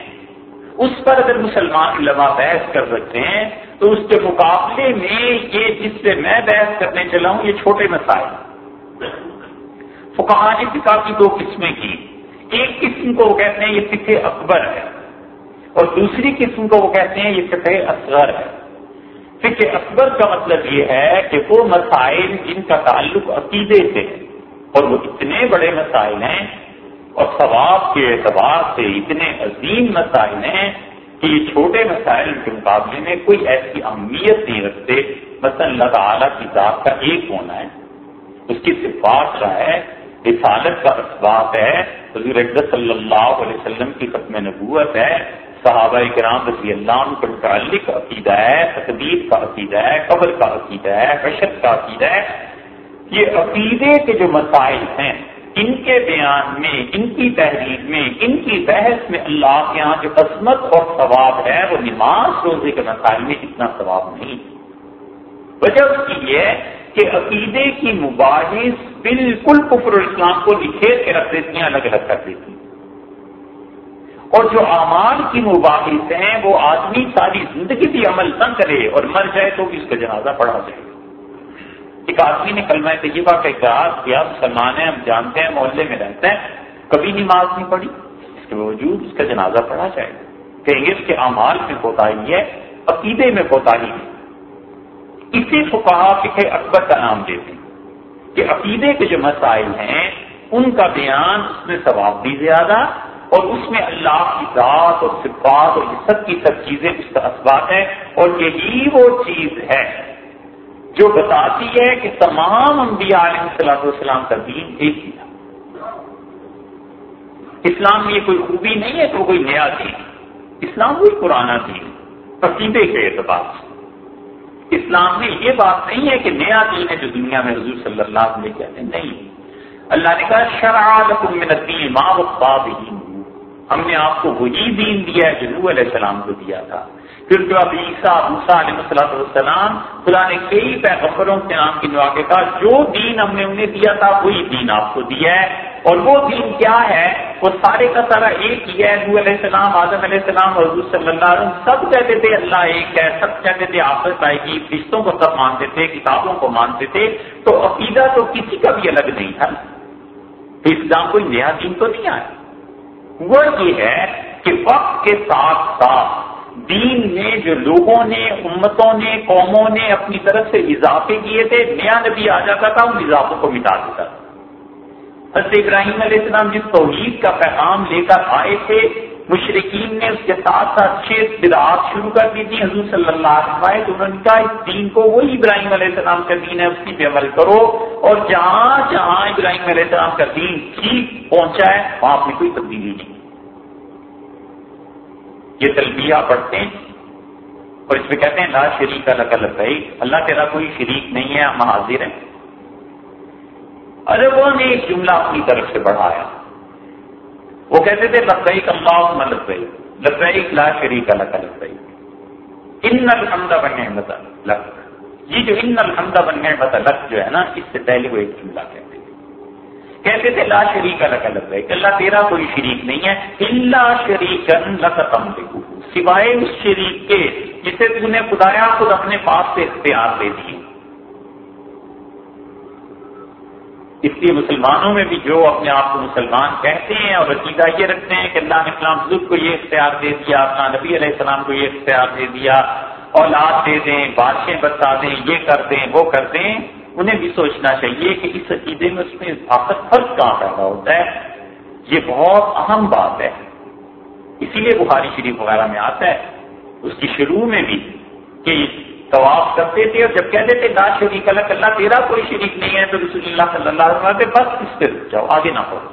A: اس پر اگر مسلمان علماء بحث کر سکتے ہیں، تو اس کے مقابلے میں یہ جس سے میں بحث کرنے چلا ہوں، یہ چھوٹے مسائل۔ فکہ نے فکا کی دو قسمیں کی۔ ایک قسم کو وہ کہتے ہیں یہ فکر اکبر ہے، اور دوسری قسم کو وہ کہتے ہیں یہ فکر اصغر ہے۔ فکر اکبر کا مطلب یہ ہے کہ وہ مسائل جن کا تعلق عقیدے سے ہے، اور وہ اتنے بڑے مسائل ہیں، اور ثواب کے اعتبار سے اتنے عظیم مسائل ہیں کہ یہ چھوٹے مسائل کے مقابلے میں کوئی ایسی اہمیت نہیں رکھتے۔ مثلا اللہ تعالیٰ کی ذات کا ایک ہونا ہے، اس کی صفات کا ہے رسالت کا اسباب ہے، حضور صلی اللہ علیہ وسلم کی ختم نبوت ہے، صحابہ کرام رضی اللہ عنہ کا متعلق عقیدہ ہے، تقدیر کا عقیدہ ہے، قبر کا عقیدہ ہے حشت کا عقیدہ ہے۔ یہ عقیدے کے جو مسائل ہیں، ان کے بیان میں، ان کی تحریر میں، ان کی بحث میں اللہ کے یہاں جو عصمت اور ثواب ہے، وہ نماز روزے کے مسائل میں اتنا ثواب نہیں۔ وجہ اس کی یہ کہ عقیدے کی مباحث بالکل کفر الاسلام کو نکھیر کے رکھ دیتی ہیں، الگ الگ کر دیتی ہیں۔ اور جو اعمال کی مباحث ہیں، وہ آدمی ساری زندگی بھی عمل نہ کرے اور مر جائے تو بھی اس کا جنازہ پڑھا جائے۔ ایک آدمی نے کل میں طیبہ کا اقرار کیا، مسلمان ہیں، ہم جانتے ہیں، محلے میں رہتے ہیں، کبھی نماز نہیں پڑھی، اس کے باوجود اس کا جنازہ پڑھا جائے۔ کہیں گے اس کے اعمال میں کوتاہی ہے، عقیدے میں کوتاہی ہے۔ اسی کو کہا کہ اکبر کا نام دیتے کہ عقیدے کے جو مسائل ہیں، ان کا بیان اس میں ثواب بھی زیادہ اور اس میں اللہ کی ذات اور صفات اور یہ سب کی سب چیزیں اس کا اسباب ہے اور یہی وہ چیز ہے جو بتاتی ہے کہ تمام انبیاء علیہ صلاح والسلام کا دین ایک ہی تھا۔ اسلام میں یہ کوئی خوبی نہیں ہے تو کوئی نیا دین۔ اسلام کوئی پرانا دین عقیدے کے اعتبار سے۔ اسلام میں یہ بات نہیں ہے کہ نیا دین ہے جو دنیا میں حضور صلی اللہ علیہ کہتے ہیں، نہیں۔ اللہ نے کہا شرح من الدین ما وقت ہم نے آپ کو وہی دین دیا ہے جو نو علیہ السلام کو دیا تھا۔ پھر جو اب عیسیٰ موسا علیہ السلام والسلام، خدا نے کئی پیغمبروں کے نام کی نوا کے کہا جو دین ہم نے انہیں دیا تھا، وہی دین آپ کو دیا ہے۔ اور وہ دین کیا ہے؟ وہ سارے کا سارا ایک ہی ہے۔ نو علیہ السلام، آدم علیہ السلام، حضور صلی اللہ علیہ وسلم سب کہتے تھے اللہ ایک ہے، سب کہتے تھے آپس آئے گی رشتوں کو سب مانتے تھے، کتابوں کو مانتے تھے۔ تو عقیدہ تو کسی کا بھی الگ نہیں تھا۔ اسلام کوئی نیا دین تو نہیں آیا۔ وہ یہ ہے کہ وقت کے ساتھ ساتھ دین میں جو لوگوں نے، امتوں نے، قوموں نے اپنی طرف سے اضافے کیے تھے، نیا نبی آ جاتا تھا، ان اضافوں کو مٹا دیتا تھا۔ حضرت ابراہیم علیہ السلام جس توحید کا پیغام لے کر آئے تھے مشرقین نے اس کے ساتھ ساتھ چھ بدعات شروع کر دی تھی حضور صلی اللہ علیہ وسلم تو انہوں نے کہا، اس دین کو وہی ابراہیم علیہ السلام کا دین ہے، اس کی پہ عمل کرو۔ اور جہاں جہاں ابراہیم علیہ السلام کا دین ٹھیک پہنچا ہے، وہاں اپنی کوئی تبدیلی نہیں۔ یہ تلبیہ پڑھتے ہیں اور اس میں کہتے ہیں، لا شریک الگ الگ بھائی اللہ تیرا کوئی شریک نہیں ہے، ہم حاضر ہیں۔ اربوں نے ایک جملہ اپنی طرف سے بڑھایا۔ وہ کہتے تھے لبئی اللہ ملک بھائی لبئی لا شریک الگ الگ بھائی ان الحمد بن احمد لک۔ یہ جو ان الحمد بن احمد لک جو ہے نا، اس سے پہلے وہ ایک جملہ کہتے تھے۔ کہتے تھے، لا شریک الگ الگ رہے اللہ تیرا کوئی شریک نہیں ہے۔ اللہ شریک ختم سوائے اس شریک کے جسے تم نے خدایا خود اپنے پاس سے اختیار دے دیے اس لیے مسلمانوں میں بھی جو اپنے آپ کو مسلمان کہتے ہیں اور عقیدہ یہ رکھتے ہیں کہ اللہ نے اسلام بزرگ کو یہ اختیار دے دیا، اپنا نبی علیہ السلام کو یہ اختیار دے دیا، اولاد دے دیں، بادشاہ بتا دیں، یہ کر دیں، وہ کر دیں۔ انہیں بھی سوچنا چاہیے کہ اس عقیدے میں اس میں طاقت فرق کہاں پیدا ہوتا ہے۔ یہ بہت اہم بات ہے۔ اسی لیے بخاری شریف وغیرہ میں آتا ہے۔ اس کی شروع میں بھی کہ طواف کرتے تھے اور جب کہتے تھے، لا شریک اللہ اللہ تیرا کوئی شریک نہیں ہے تو رسول اللہ صلی اللہ علیہ وسلم بس اس پہ رک جاؤ، آگے نہ پڑھو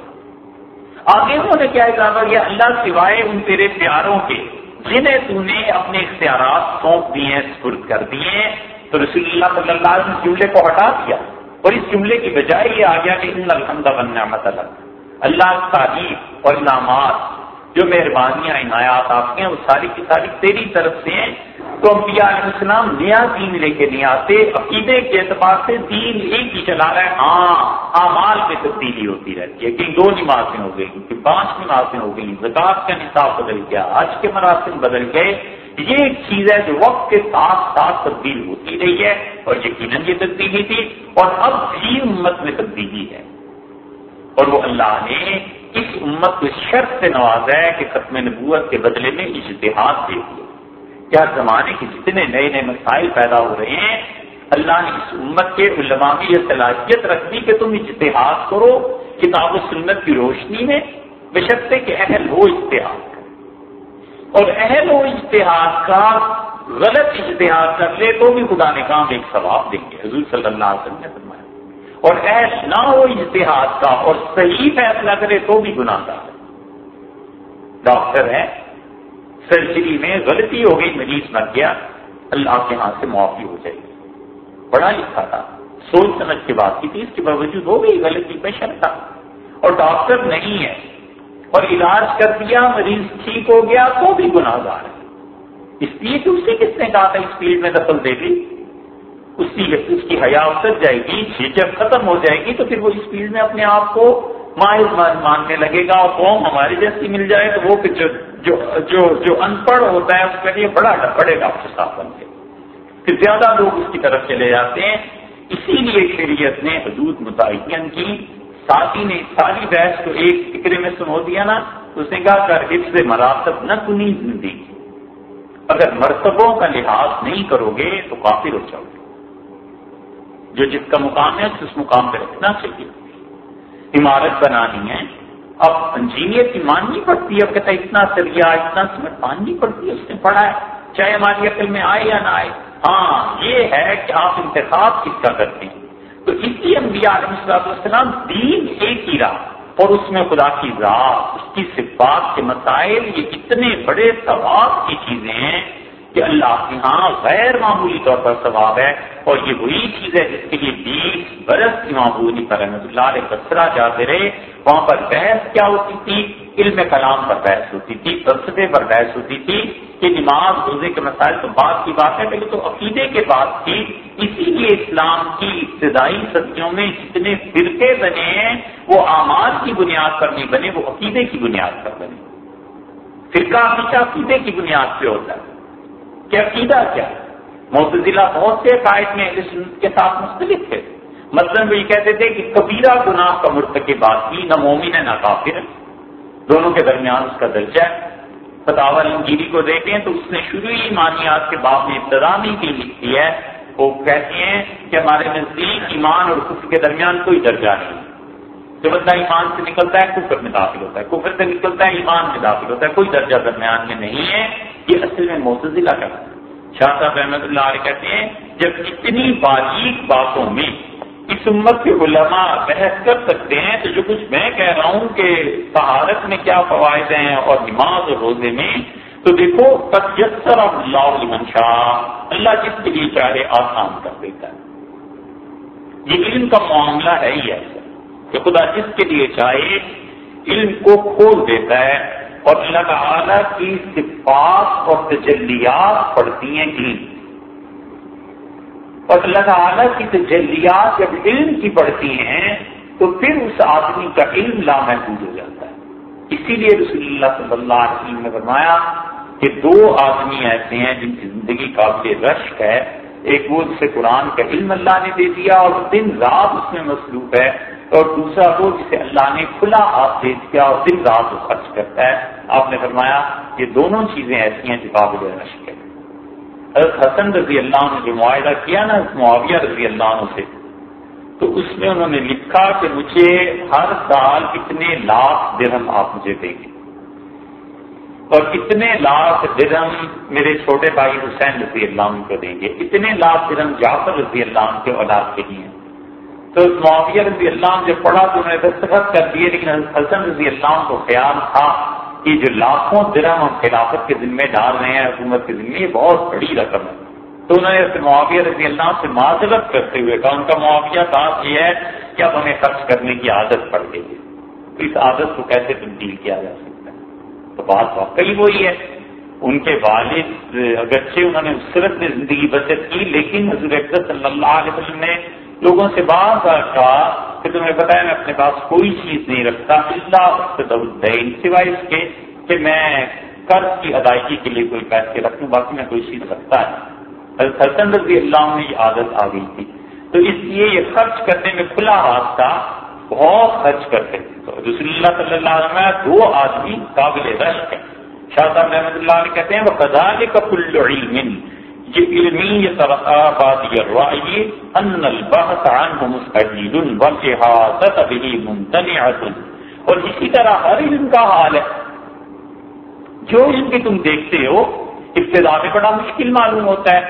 A: آگے انہوں نے کیا اضافہ کیا، اللہ سوائے ان تیرے پیاروں کے، جنہیں تو نے اپنے اختیارات سونپ دیے ہیں، سپرد کر دیے تو رسول اللہ صلی اللہ علیہ وسلم جملے کو ہٹا دیا اور اس جملے کی بجائے یہ آ گیا کہ، ان الحمد بنعمت اللہ اللہ تعریف اور انعامات جو مہربانیاں عنایات آپ ہیں، وہ ساری کی ساری تیری طرف سے ہیں تو انبیاء علیہ السلام نیا دین لے کے نہیں آتے، عقیدے کے اعتبار سے دین ایک ہی چلا رہا ہے۔ ہاں اعمال میں تبدیلی ہوتی رہتی ہے کہیں دو نمازیں ہو گئی کہ پانچ نمازیں ہو گئی زکات کا نصاب بدل گیا آج کے مراسم بدل گئے۔ یہ ایک چیز ہے جو وقت کے ساتھ ساتھ تبدیل ہوتی رہی ہے، اور یقیناً یہ تبدیلی تھی، اور اب بھی امت میں تبدیلی ہے۔ اور وہ اللہ نے اس امت کو شرط سے نوازا ہے کہ ختم نبوت کے بدلے میں اشتہاد دے دیا۔ کیا زمانے کے جتنے نئے نئے مسائل پیدا ہو رہے ہیں، اللہ نے اس امت کے علماء کی یہ صلاحیت رکھ دی کہ تم اجتہاد کرو، کتاب و سنت کی روشنی میں بے کہ اہل ہو اشتہاد اور اہل ہو اشتہاد کا غلط اشتہاد کر لے تو بھی خدا نے کام ایک ثواب دیں گے حضور صلی اللہ علیہ وسلم نے فرمایا۔ اور اہل نہ ہو اشتہاد کا اور صحیح فیصلہ کرے تو بھی گناہ گار۔ ڈاکٹر ہے سرجری میں غلطی ہو گئی، مریض مر گیا، اللہ کے ہاتھ سے معافی ہو جائے گی۔ پڑھا لکھا تھا، سوچ سمجھ کے بات کی تھی، اس کے باوجود ہو گئی غلطی پیشن تھا۔ اور ڈاکٹر نہیں ہے، اور علاج کر دیا، مریض ٹھیک ہو گیا، تو بھی گناہ گار ہے۔ اس لیے کہ اسے کس نے کہا تھا، اس فیلڈ میں دخل دے دی۔ اس کی اس کی حیا اتر جائے گی جب ختم ہو جائے گی، تو پھر وہ اس فیلڈ میں اپنے آپ کو ماہر ماننے لگے گا، اور قوم ہماری جیسی مل جائے تو وہ جو جو جو جو ان پڑھ ہوتا ہے اس کے لیے بڑا پڑے گا صاف بن پھر زیادہ لوگ اس کی طرف چلے جاتے ہیں۔ اسی لیے شریعت نے حدود متعین کی۔ ساتھی نے ساری بحث کو ایک فکرے میں سنو دیا نا اس نے کہا کر حفظ مراتب نہ کنی زندگی، اگر مرتبوں کا لحاظ نہیں کرو گے تو کافی ہو جاؤ گے۔ جو جس کا مقام ہے، اس مقام پہ رکھنا چاہیے۔ عمارت بنانی ہے۔ اب انجینئر کی ماننی پڑتی ہے اب کہتا ہے اتنا سریا، اتنا سمٹ ماننی پڑتی ہے اس نے پڑھا ہے۔ چاہے ہماری عقل میں آئے یا نہ آئے۔ ہاں یہ ہے کہ آپ انتخاب کس کا کرتے ہیں۔ تو اس لیے انبیاء علیہ السلام دین ایک ہی رہا، اور اس میں خدا کی ذات، اس کی صفات کے مسائل، یہ اتنے بڑے ثواب کی چیزیں ہیں۔ کہ اللہ کے ہاں غیر معمولی طور پر ثواب ہے اور یہ وہی چیز ہے جس کے لیے بیس برس کی معمولی پر رحمت اللہ علیہ بسرا جاتے رہے۔ وہاں پر بحث کیا ہوتی تھی؟ علم کلام پر بحث ہوتی تھی، فلسفے پر بحث ہوتی تھی کہ نماز، روزے کے مسائل تو بات کی بات ہے، پہلے تو عقیدے کے بات تھی۔ اسی لیے اسلام کی ابتدائی صدیوں میں جتنے فرقے بنے ہیں، وہ آماد کی بنیاد پر نہیں بنے، وہ عقیدے کی بنیاد پر بنے۔ فرقہ ہمیشہ عقیدے کی بنیاد پہ ہوتا ہے۔ کہ عقیدہ کیا؟ معتزلہ بہت سے قائد میں کے ساتھ مختلف تھے۔ مطلب وہ یہ کہتے تھے کہ کبیرہ گناہ کا مرتکب آدمی نہ مومن ہے، نہ کافر۔ دونوں کے درمیان اس کا درجہ ہے۔ فتاول انگیری کو دیکھیں تو اس نے شروع ہی مانیات کے بعد میں ابتدا نہیں کی لکھتی ہے۔ وہ کہتے ہیں کہ ہمارے نزدیک ایمان اور کفر کے درمیان کوئی درجہ نہیں۔ جو بندہ ایمان سے نکلتا ہے، کفر میں داخل ہوتا ہے۔ کفر سے نکلتا ہے، ایمان میں داخل ہوتا ہے۔ کوئی درجہ درمیان میں نہیں ہے۔ یہ اصل میں موتزلہ کا شاہ صاحب احمد اللہ علیہ کہتے ہیں، جب اتنی باریک باتوں میں اس امت کے علماء بحث کر سکتے ہیں، تو جو کچھ میں کہہ رہا ہوں کہ سہارت میں کیا فوائد ہیں اور نماز اور روزے میں، تو دیکھو تجسر اللہ علیہ شاہ۔ اللہ جس کے لیے چاہے آسان کر دیتا ہے۔ یہ علم کا معاملہ ہے ہی ایسا کہ خدا جس کے لیے چاہے، علم کو کھول دیتا ہے اور اللہ تعالیٰ کی صفات اور تجلیات پڑھتی ہیں علم اور اللہ تعالیٰ کی تجلیات جب علم کی پڑھتی ہیں، تو پھر اس آدمی کا علم لامحدود ہو جاتا ہے۔ اسی لیے رسول اللہ صلی اللہ علیہ وسلم نے فرمایا کہ دو آدمی ایسے ہیں جن کی زندگی قابل رشک ہے۔ ایک وہ جسے قرآن کا علم اللہ نے دے دیا اور دن رات اس میں مصروف ہے۔ اور دوسرا وہ جسے اللہ نے کھلا ہاتھ دے دیا اور دن رات وہ خرچ کرتا ہے۔ آپ نے فرمایا، یہ دونوں چیزیں ایسی ہیں جو قابل رشک ہے حضرت حسن رضی اللہ نے جو معاہدہ کیا نا، معاویہ رضی اللہ عنہ سے، تو اس میں انہوں نے لکھا کہ مجھے ہر سال کتنے لاکھ درہم آپ مجھے دیں گے۔ اور کتنے لاکھ درم میرے چھوٹے بھائی حسین رضی اللہ عنہ کو دیں گے۔ اتنے لاکھ درم جعفر رضی اللہ عنہ کے اولاد کے لیے۔ تو معاویہ رضی اللہ عنہ جب پڑھا تو انہوں نے دستخط کر دیے، لیکن حسن رضی اللہ عنہ کو خیال تھا کہ جو لاکھوں درم ہم خلافت کے ذمے ڈال رہے ہیں، حکومت کے ذمے، یہ بہت بڑی رقم ہے۔ تو انہوں نے معاویہ رضی اللہ عنہ سے معذرت کرتے ہوئے کہا، ان کا معاویہ کہا یہ ہے کہ اب ہمیں خرچ کرنے کی عادت پڑ گئی ہے۔ تو اس عادت کو کیسے تبدیل کیا جا سکتا ہے؟ تو بات واقعی وہی ہے۔ ان کے والد، اگرچہ انہوں نے صرف زندگی بچت کی، لیکن حضور صلی اللہ علیہ وسلم نے لوگوں سے بار بار کہا کہ تمہیں بتایا میں اپنے پاس کوئی چیز نہیں رکھتا اللہ سوائے اس کے کہ میں قرض کی ادائیگی کے لیے کوئی پیسے رکھوں، باقی میں کوئی چیز رکھتا ہے حسن رضی اللہ میں یہ عادت آ گئی تھی۔ تو اس لیے یہ خرچ کرنے میں کھلا ہاتھ تھا بہت خرچ کرتے تھے تو رسول اللہ صلی اللہ علیہ وسلم دو آدمی قابل رشک ہیں۔ شاہ صاحب رحمۃ اللہ علیہ کہتے ہیں وہ قزال کا کل علم۔ یہ علمی یہ طبقات یہ ان البحث عنه مستجید والاحاطہ به ممتنعۃ اور اسی طرح ہر علم کا حال ہے۔ جو علم کی تم دیکھتے ہو، ابتدا میں بڑا مشکل معلوم ہوتا ہے۔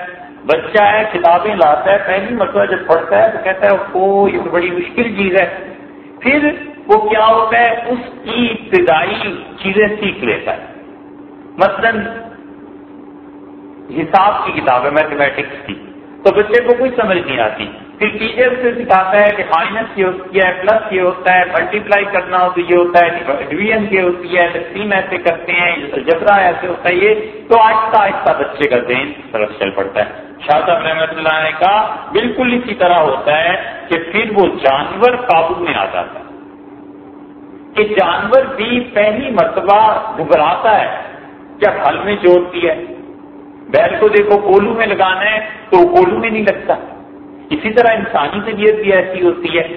A: بچہ ہے، کتابیں لاتا ہے، پہلی مرتبہ جب پڑھتا ہے تو کہتا ہے وہ یہ تو بڑی مشکل چیز ہے۔ پھر وہ کیا ہوتا ہے؟ اس کی ابتدائی چیزیں سیکھ لیتا ہے۔ مثلا حساب کی کتاب ہے میتھمیٹکس کی۔ تو بچے کو کوئی سمجھ نہیں آتی۔ پھر ٹیچر سے سکھاتا ہے کہ مائنس یہ ہوتی ہے پلس یہ ہوتا ہے ملٹیپلائی کرنا ہو تو یہ ہوتا ہے ڈویژن یہ ہوتی ہے تقسیم ایسے کرتے ہیں جبرا ایسے ہوتا ہے، یہ تو آہستہ آہستہ بچے کا ذہن طرف چل پڑتا ہے۔ شاہ صاحب رحمۃ اللہ نے کہا، بالکل اسی طرح ہوتا ہے کہ پھر وہ جانور قابو میں آ جاتا ہے۔ کہ جانور بھی پہلی مرتبہ گھبراتا ہے، جب ہل میں جوڑتی ہے۔ بیل کو دیکھو کولو میں لگانا ہے تو کولو میں نہیں لگتا۔ اسی طرح انسانی طبیعت بھی ایسی ہوتی ہے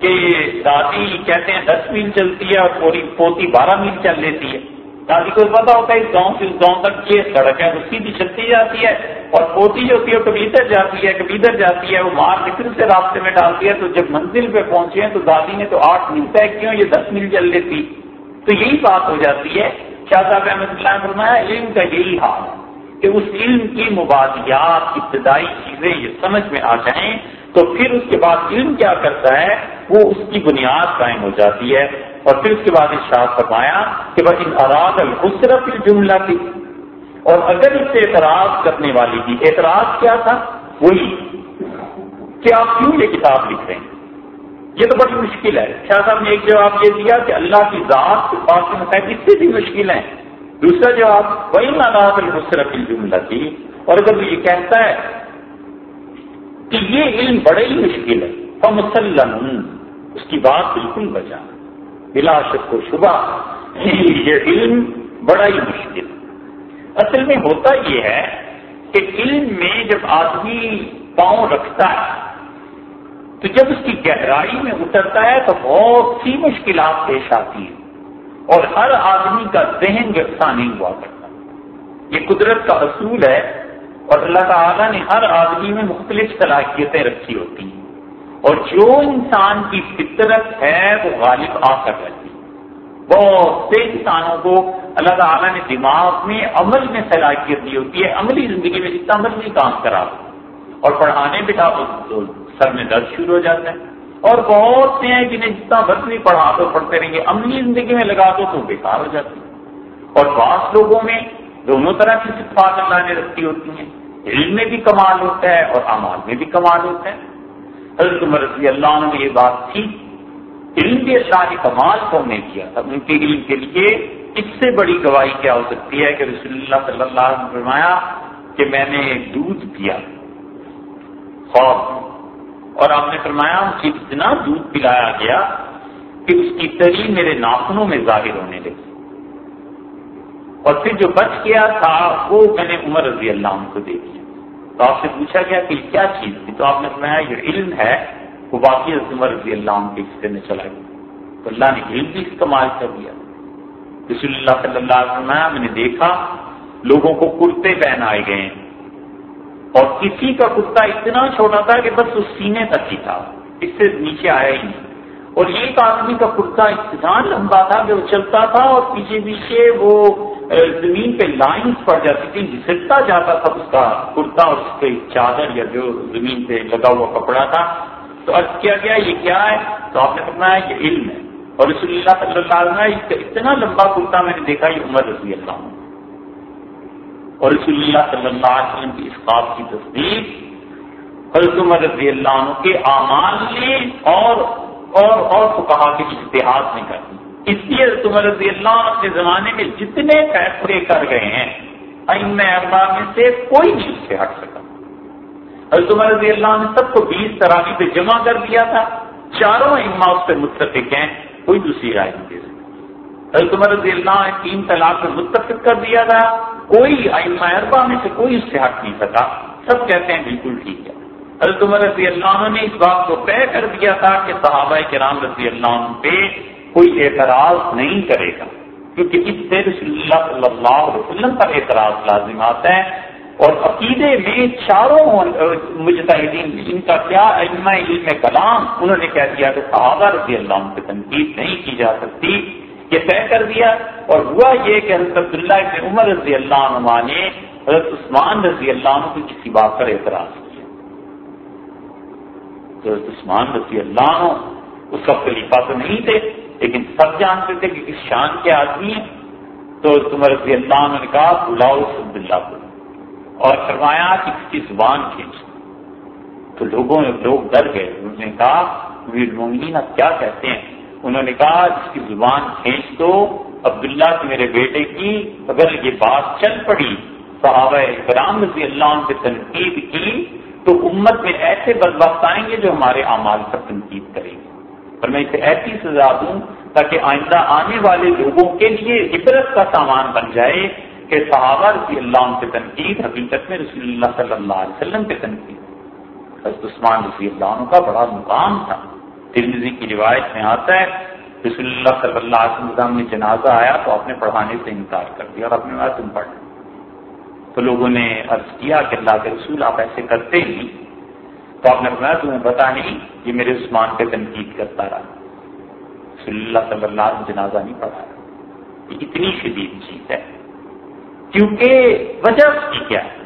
A: کہ دادی کہتے ہیں دس میل چلتی ہے اور پوتی بارہ میل چل لیتی ہے۔ دادی کو پتا ہوتا ہے اس گاؤں سے اس گاؤں تک یہ سڑک ہے اس کی بھی چلتی جاتی ہے اور پوتی جو ہوتی ہے وہ کبھی ادھر جاتی ہے، کبھی ادھر جاتی ہے، وہ مار نکل سے راستے میں ڈالتی ہے تو جب منزل پہ پہنچے ہیں تو دادی نے تو آٹھ میل طے کیوں یہ دس میل چل لیتی۔ تو یہی بات ہو جاتی ہے۔ شاہ صاحب احمد اللہ نے فرمایا، علم کا یہی حال ہے۔ کہ اس علم کی مبادیات، ابتدائی چیزیں یہ سمجھ میں آ جائیں، تو پھر اس کے بعد علم کیا کرتا ہے؟ وہ اس کی بنیاد قائم ہو جاتی ہے۔ اور پھر اس کے بعد ارشاد فرمایا کہ بس ان اراد الحسرت جملہ تھی اور اگر اس سے اعتراض کرنے والی تھی اعتراض کیا تھا؟ وہی کہ آپ کیوں یہ کتاب لکھ رہے ہیں؟ یہ تو بڑی مشکل ہے۔ شاہ صاحب نے ایک جواب یہ دیا کہ اللہ کی ذات کے پاس مطابق اس سے بھی مشکل ہے دوسرا جواب وہی اراد الحسرت جملہ تھی اور اگر وہ یہ کہتا ہے کہ یہ علم بڑے ہی مشکل ہے تو مسلم اس کی بات بالکل بجا۔ بلا شک و شبہ، یہ علم بڑا ہی مشکل اصل میں ہوتا یہ ہے کہ علم میں جب آدمی پاؤں رکھتا ہے، تو جب اس کی گہرائی میں اترتا ہے، تو بہت سی مشکلات پیش آتی ہیں۔ اور ہر آدمی کا ذہن یکساں نہیں ہوا کرتا۔ یہ قدرت کا اصول ہے اور اللہ تعالیٰ نے ہر آدمی میں مختلف صلاحیتیں رکھی ہوتی ہیں۔ اور جو انسان کی فطرت ہے، وہ غالب آ کر رہتی بہت سے انسانوں کو اللہ تعالیٰ نے دماغ میں، عمل میں صلاحیت دی ہوتی ہے۔ عملی زندگی میں جتنا عمل میں کام کرا اور پڑھانے بٹھا سر میں درد شروع ہو جاتا ہے۔ اور بہت سے ہیں جنہیں جتنا بس پڑھا تو پڑھتے رہیں گے۔ عملی زندگی میں لگا دو تو بیکار ہو جاتی اور بعض لوگوں میں دونوں طرح کی صفات اللہ نے رکھی ہوتی ہیں۔ علم میں بھی کمال ہوتا ہے اور امال میں بھی کمال ہوتا ہے۔ حضرت عمر رضی اللہ عنہ میں یہ بات تھی۔ علم کے اللہ نے کمال کو نے کیا تھا۔ ان کے علم کے لیے اس سے بڑی گواہی کیا ہو سکتی ہے کہ رسول اللہ صلی اللہ علیہ وسلم فرمایا کہ میں نے دودھ پیا۔ خواب۔ اور آپ نے فرمایا کہ اتنا دودھ پلایا گیا کہ اس کی تری میرے ناخنوں میں ظاہر ہونے لگی۔ اور پھر جو بچ گیا تھا، وہ میں نے عمر رضی اللہ عنہ کو دے دیا تو آپ سے پوچھا گیا کہ کیا چیز تھی؟ تو آپ نے فرمایا جو علم ہے، وہ باقی عمر رضی اللہ عنہ کے حصے میں چلا گیا۔ تو اللہ نے علم بھی استعمال کر دیا رسول اللہ صلی اللہ علیہ وسلم میں نے دیکھا، لوگوں کو کرتے پہنائے گئے ہیں۔ اور کسی کا کرتا اتنا چھوٹا تھا کہ بس اس سینے تک ہی تھا، اس سے نیچے آیا ہی نہیں۔ اور ایک آدمی کا کرتا اتنا لمبا تھا کہ وہ چلتا تھا اور پیچھے پیچھے وہ زمین پہ لائنس پڑ جاتی تھی گھسٹتا جاتا تھا اس کا کرتا اور اس کے چادر یا جو زمین پہ لگا ہوا کپڑا تھا۔ تو ارد کیا گیا، یہ کیا ہے؟ تو آپ نے فرمایا، یہ علم ہے۔ اور رسول اللہ صلی اللہ علیہ وسلم اس کا اتنا لمبا کرتا میں نے دیکھا، یہ عمر رضی اللہ عنہ۔ اور رسول اللہ صلی اللہ علیہ وسلم کی اس بات کی تصدیق حضرت عمر رضی اللہ عنہ کے اعمال نے اور اور اور کو کہا کہ اشتہاد نہیں کرتی اس لیے حضرت عمر رضی اللہ عنہ اپنے زمانے میں جتنے فیصلے کر گئے ہیں ام اربا میں سے کوئی نہیں اس سے ہٹ سکا۔ حضرت عمر رضی اللہ عنہ نے سب کو بیس تراوی پہ جمع کر دیا تھا، چاروں اما اس پہ متفق ہیں، کوئی دوسری رائے نہیں دے سکتی حضرت عمر رضی اللہ نے تین طلاق پہ متفق کر دیا تھا کوئی ائمہ اربا میں سے کوئی اس سے ہٹ نہیں سکا۔ سب کہتے ہیں بالکل ٹھیک ہے۔ حضرت عمر رضی اللہ عنہ نے اس بات کو طے کر دیا تھا کہ صحابہ کرام رضی اللہ عنہ پہ کوئی اعتراض نہیں کرے گا۔ کیونکہ اس سے رسول اللہ صلی اللہ علیہ وسلم پر اعتراض لازم آتا ہے۔ اور عقیدے میں چاروں مجتہدین ان کا کیا علم علم کلام، انہوں نے کہہ دیا کہ صحابہ رضی اللہ عنہ پہ تنقید نہیں کی جا سکتی۔ یہ طے کر دیا اور ہوا یہ کہ حضرت عبداللہ ابن عمر رضی اللہ عنہ نے حضرت عثمان رضی اللہ عنہ کو کسی بات پر اعتراض کیا۔ تو عثمان رضی اللہ عنہ اس کا خلیفہ تو نہیں تھے، لیکن سب جانتے تھے کہ کس شان کے آدمی ہیں۔ تو تمہر رضی اللہ عنہ نے کہا، بلاؤ سب کو۔ اور فرمایا کہ اس کی زبان کھینچ۔ تو لوگوں نے لوگ ڈر گئے۔ انہوں نے کہا ویر اب کیا کہتے ہیں؟ انہوں نے کہا اس کی زبان کھینچ دو، عبداللہ کی میرے بیٹے کی اگر یہ بات چل پڑی۔ صحابہ کرام رضی اللہ عنہ سے تنقید کی، تو امت میں ایسے بدبخت آئیں گے جو ہمارے اعمال پر تنقید کریں گے۔ اور میں اسے ایسی سزا دوں تاکہ آئندہ آنے والے لوگوں کے لیے عبرت کا سامان بن جائے کہ صحابہ رضی اللہ عنہ پہ تنقید، حقیقت میں رسول اللہ صلی اللہ علیہ وسلم پہ تنقید۔ حضرت عثمان رضی اللہ عنہ کا بڑا مقام تھا۔ ترمیزی کی روایت میں آتا ہے، رسول اللہ صلی اللہ علیہ وسلم میں جنازہ آیا تو آپ نے پڑھانے سے انکار کر دیا اور اپنے بات تم پڑھ تو لوگوں نے عرض کیا کہ اللہ کے رسول آپ ایسے کرتے ہی تو آپ نے فرمایا، تمہیں پتا نہیں، یہ میرے عثمان پہ تنقید کرتا رہا۔ رسول اللہ صلی اللہ علیہ جنازہ نہیں پڑھا یہ اتنی شدید چیز ہے۔ کیونکہ وجہ اس کی کیا ہے؟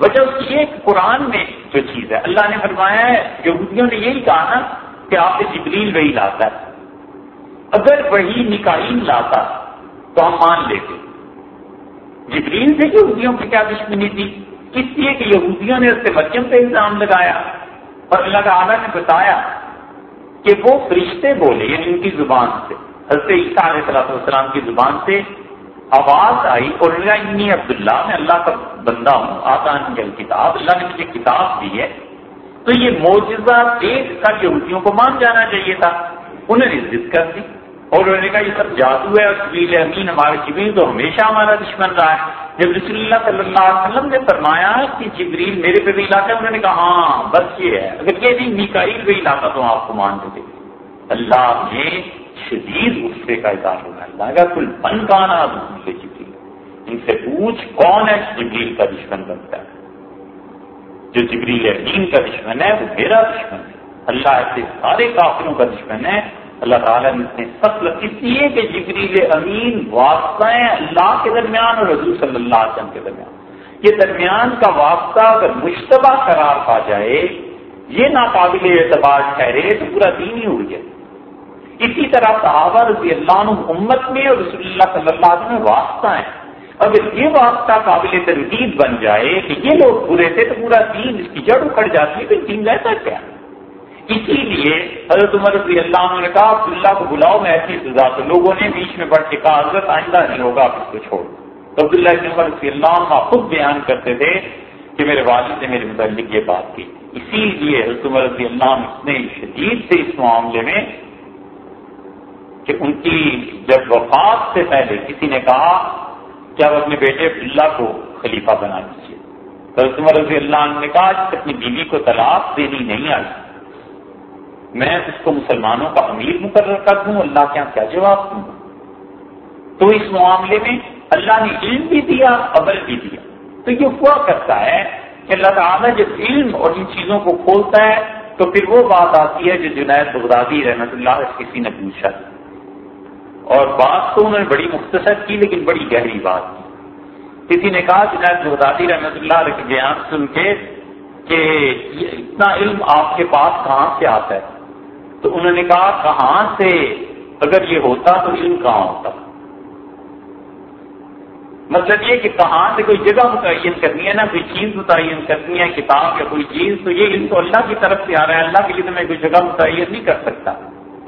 A: وجہ اس کی ایک قرآن میں جو چیز ہے، اللہ نے فرمایا ہے، یہودیوں نے یہی کہا نا کہ آپ نے جبریل وہی لاتا ہے۔ اگر وہی نکاح لاتا تو ہم مان لیتے۔ جبریل سے یہودیوں کی کیا دشمنی تھی؟ اس لیے کہ یہودیوں نے اس سے مریم پہ الزام لگایا؟ اور اللہ تعالیٰ نے بتایا کہ وہ فرشتے بولے یعنی ان کی زبان سے۔ حضرت عیسیٰ علیہ صلاح والسلام کی زبان سے آواز آئی اور انی عبداللہ، میں اللہ کا بندہ ہوں آسان جل کتاب، اللہ نے مجھے کتاب دی ہے۔ تو یہ موجزہ دیکھ کر یہودیوں کو مان جانا چاہیے تھا۔ انہوں نے ضد کر دی اور انہوں نے کہا، یہ سب جادو ہے اور جبیل امین ہمارے جبریل تو ہمیشہ ہمارا دشمن رہا ہے۔ جب رسول اللہ صلی اللہ علیہ وسلم نے فرمایا کہ جبریل میرے پہ بھی لاتا ہے، انہوں نے کہا ہاں بس یہ ہے۔ اگر یہ نہیں نکائل بھی لاتا تو آپ کو مان دیتے اللہ نے شدید غصے کا اظہار ہونا اللہ کا کل بن کا جبریل۔ ان سے پوچھ کون ہے جبریل کا دشمن بنتا ہے؟ جو جبریل امین کا دشمن ہے، وہ میرا دشمن ہے۔ اللہ ایسے سارے کافروں کا دشمن ہے۔ اللہ تعالیٰ نے فصل اس لیے کہ جبریل امین واسطہ اللہ کے درمیان اور حضور صلی اللہ علیہ وسلم کے درمیان۔ یہ درمیان کا واسطہ اگر مشتبہ قرار پا جائے، یہ ناقابل اعتبار ٹھہرے تو پورا دین ہی اڑ جائے اسی طرح صحابہ رضی اللہ عنہ امت میں اور رسول اللہ صلی اللہ علیہ وسلم واسطہ ہیں۔ اگر یہ واسطہ قابل تردید بن جائے کہ یہ لوگ برے تھے تو پورا دین اس کی جڑ اکھڑ جاتی ہے، تو دین رہتا کیا؟ اسی لیے حضرت عمر رضی اللہ عنہ نے کہا، عبداللہ کو بلاؤ، میں ایسی سزا تو لوگوں نے بیچ میں بڑھ کے کہا، حضرت آئندہ نہیں ہوگا آپ اس کو چھوڑ تو عبداللہ عمر رضی اللہ عنہ خود بیان کرتے تھے کہ میرے والد نے میرے متعلق یہ بات کی۔ اسی لیے حضرت عمر رضی اللہ عنہ نے شدید سے اس معاملے میں کہ ان کی جب وفات سے پہلے کسی نے کہا کہ اب اپنے بیٹے اللہ کو خلیفہ بنا دیجیے۔ تو حضرت عمر رضی اللہ عنہ نے کہا کہ اپنی بیوی کو طلاق دینی نہیں آئی۔ میں اس کو مسلمانوں کا امیر مقرر کر دوں، اللہ کے یہاں کیا جواب دوں؟ تو اس معاملے میں اللہ نے علم بھی دیا عمل بھی دیا۔ تو یہ ہوا کرتا ہے کہ اللہ تعالیٰ جب علم اور ان چیزوں کو کھولتا ہے، تو پھر وہ بات آتی ہے جو جنید بغدادی رحمت اللہ کسی نے پوچھا۔ اور بات تو انہوں نے بڑی مختصر کی لیکن بڑی گہری بات کی۔ کسی نے کہا جنید بغدادی رحمت اللہ کے بیان سن کے کہ اتنا علم آپ کے پاس کہاں سے آتا ہے؟ تو انہوں نے کہا کہاں سے اگر یہ ہوتا تو علم کہاں ہوتا؟ مطلب یہ کہ کہاں سے کوئی جگہ متعین کرنی ہے نا، کوئی چیز متعین کرنی ہے، کتاب یا کوئی چیز، تو یہ علم تو اللہ کی طرف سے آ رہا ہے، اللہ کے لیے تو میں کوئی جگہ متعین نہیں کر سکتا۔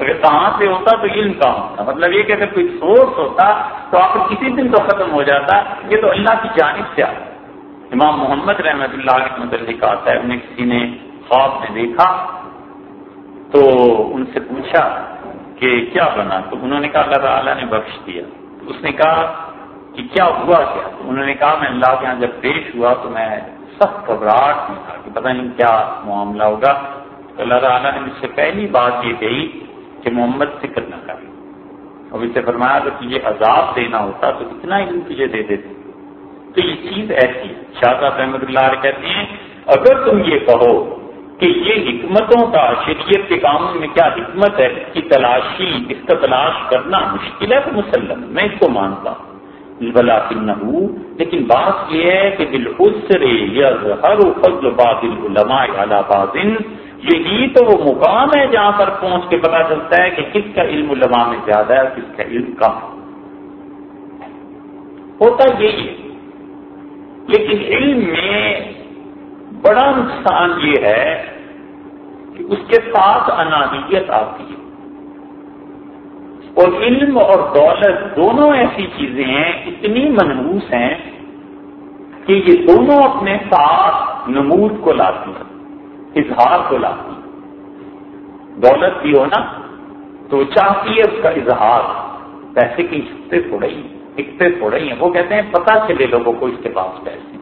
A: اگر کہاں سے ہوتا تو علم کہاں ہوتا۔ مطلب یہ کہ اگر کوئی سورس ہوتا تو آپ کو کسی دن تو ختم ہو جاتا۔ یہ تو اللہ کی جانب سے آتا۔ امام محمد رحمت اللہ کے متعلق آتا ہے، انہیں کسی نے خواب میں دیکھا تو ان سے پوچھا کہ کیا بنا؟ تو انہوں نے کہا اللہ تعالیٰ نے بخش دیا۔ اس نے کہا کہ کیا ہوا کیا؟ انہوں نے کہا میں اللہ کے یہاں جب پیش ہوا تو میں سخت گھبراہٹ میں تھا کہ پتہ نہیں کیا معاملہ ہوگا۔ تو اللہ تعالیٰ نے مجھ سے پہلی بات یہ کہی کہ محمد فکر نہ کر اب اسے فرمایا اگر تجھے عذاب دینا ہوتا تو اتنا علم تجھے دے دیتے۔ تو یہ چیز ایسی ہے۔ شاہ صاحب احمد اللہ کہتے ہیں، اگر تم یہ کہو کہ یہ حکمتوں کا شریعت کے قانون میں کیا حکمت ہے اس کی تلاشی، اس کا تلاش کرنا مشکل ہے تو مسلم، میں اس کو مانتا ہوں۔ بلا لیکن بات یہ ہے کہ بالحسر ہر فضل بادل علماء اعلیٰ بادن یہی تو وہ مقام ہے جہاں پر پہنچ کے پتا چلتا ہے کہ کس کا علم علماء میں زیادہ ہے اور کس کا علم کم ہوتا یہی ہے۔ لیکن علم میں بڑا نقصان یہ ہے کہ اس کے ساتھ انانیت آتی ہے۔ اور علم اور دولت دونوں ایسی چیزیں ہیں، اتنی منحوس ہیں کہ یہ دونوں اپنے ساتھ نمود کو لاتی ہیں۔ اظہار کو لاتی دولت بھی ہو نا، تو چاہتی ہے اس کا اظہار۔ پیسے کی چھپتے تھوڑے ہی اکتے تھوڑے ہی ہیں۔ وہ کہتے ہیں، پتہ چلے لوگوں کو اس کے پاس پیسے۔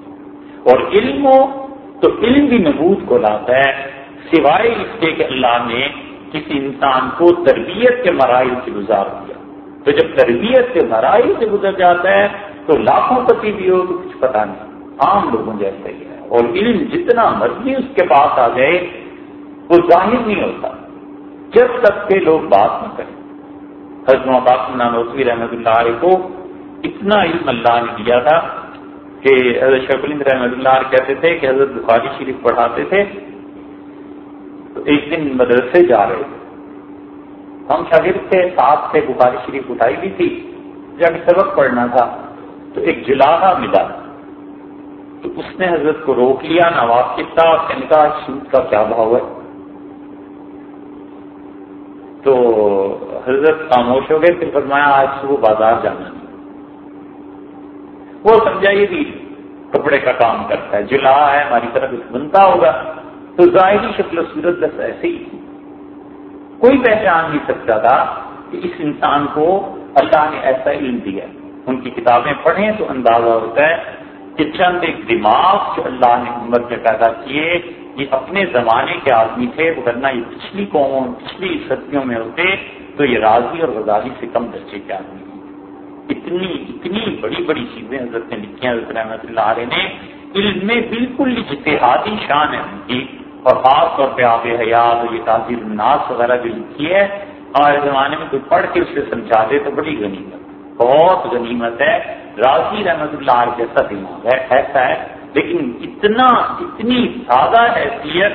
A: اور علم ہو، تو علم بھی نمود کو لاتا ہے۔ سوائے اس کے کہ اللہ نے کسی انسان کو تربیت کے مراحل سے گزار دیا۔ تو جب تربیت کے مراحل سے گزر جاتا ہے، تو لاکھوں پتی بھی ہو، تو کچھ پتا نہیں۔ عام لوگوں جیسے ہی ہے۔ اور علم جتنا مرضی اس کے پاس آ جائے، وہ ظاہر نہیں ہوتا۔ جب تک کہ لوگ بات نہ کریں۔ حضرت نانوسوی رحمۃ اللہ علیہ کو اتنا علم اللہ نے دیا تھا کہ حضرت شیخ الند رحمۃ اللہ علیہ کہتے تھے کہ حضرت بخاری شریف پڑھاتے تھے، تو ایک دن مدرسے جا رہے تھے۔ ہم شاگرد تھے، ساتھ سے بخاری شریف اٹھائی بھی تھی۔ جا کے سبق پڑھنا تھا تو ایک جلاحا ملا۔ تو اس نے حضرت کو روک لیا نواز کتا اور کا سوٹ کا کیا بھاؤ ہے؟ تو حضرت خاموش ہو گئے، پھر فرمایا، آج صبح بازار جانا نہیں۔ وہ سمجھا یہ بھی کپڑے کا کام کرتا ہے، جلا ہے، ہماری طرف بنتا ہوگا۔ تو ظاہری شکل و صورت بس ایسے ہی۔ کوئی پہچان نہیں سکتا تھا کہ اس انسان کو اللہ نے ایسا علم دیا ان کی کتابیں پڑھیں تو اندازہ ہوتا ہے کہ چند ایک دماغ جو اللہ نے امت میں پیدا کیے، یہ اپنے زمانے کے آدمی تھے وہ یہ پچھلی قوموں، پچھلی صدیوں میں ہوتے تو یہ راضی اور غزالی سے کم درجے کے آدمی اتنی اتنی بڑی بڑی چیزیں حضرت نے لکھی ہیں۔ حضرت رحمت اللہ علیہ نے علم میں بالکل اجتہادی شان ہے ان کی۔ اور خاص طور پہ آپ حیات اور یہ تاثیر الناس وغیرہ جو لکھی ہے ہمارے زمانے میں کوئی پڑھ کے اسے سمجھا دے تو بڑی غنیمت، بہت غنیمت ہے۔ راضی رحمت اللہ علیہ جیسا دماغ ہے، ایسا ہے، لیکن اتنا، اتنی زیادہ حیثیت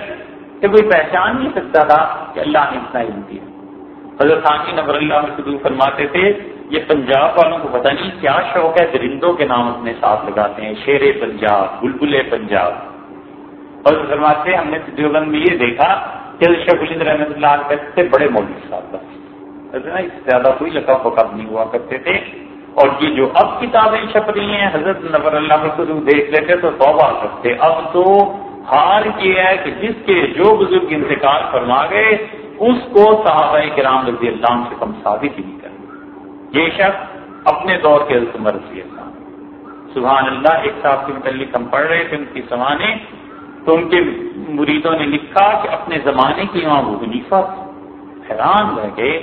A: کہ کوئی پہچان نہیں سکتا تھا کہ اللہ نے اتنا علم دیا۔ حضرت خان نبر اللہ میں فرماتے تھے، یہ پنجاب والوں کو پتہ نہیں کیا شوق ہے، درندوں کے نام اپنے ساتھ لگاتے ہیں شیر پنجاب بلبل پنجاب۔ اور فرماتے ہم نے دیوبند میں یہ دیکھا کہ شیخ الند رحمۃ اللہ کہتے تھے بڑے مولوی صاحب بس۔ زیادہ کوئی لقب وقب نہیں ہوا کرتے تھے۔ اور یہ جو اب کتابیں چھپ رہی ہیں، حضرت نبر اللہ کو دیکھ لیتے تو توبہ کرتے اب تو حال یہ ہے کہ جس کے جو بزرگ انتقال فرما گئے، اس کو صحابہ کرام رضی اللہ عنہ سے کم ثابت ہی نہیں کرے یہ شخص اپنے دور کے عمر رضی اللہ سبحان اللہ، ایک صاحب کے متعلق ہم پڑھ رہے تھے، ان کی زمانے، تو ان کے مریدوں نے لکھا کہ اپنے زمانے کی امام ابو حنیفہ حیران رہ گئے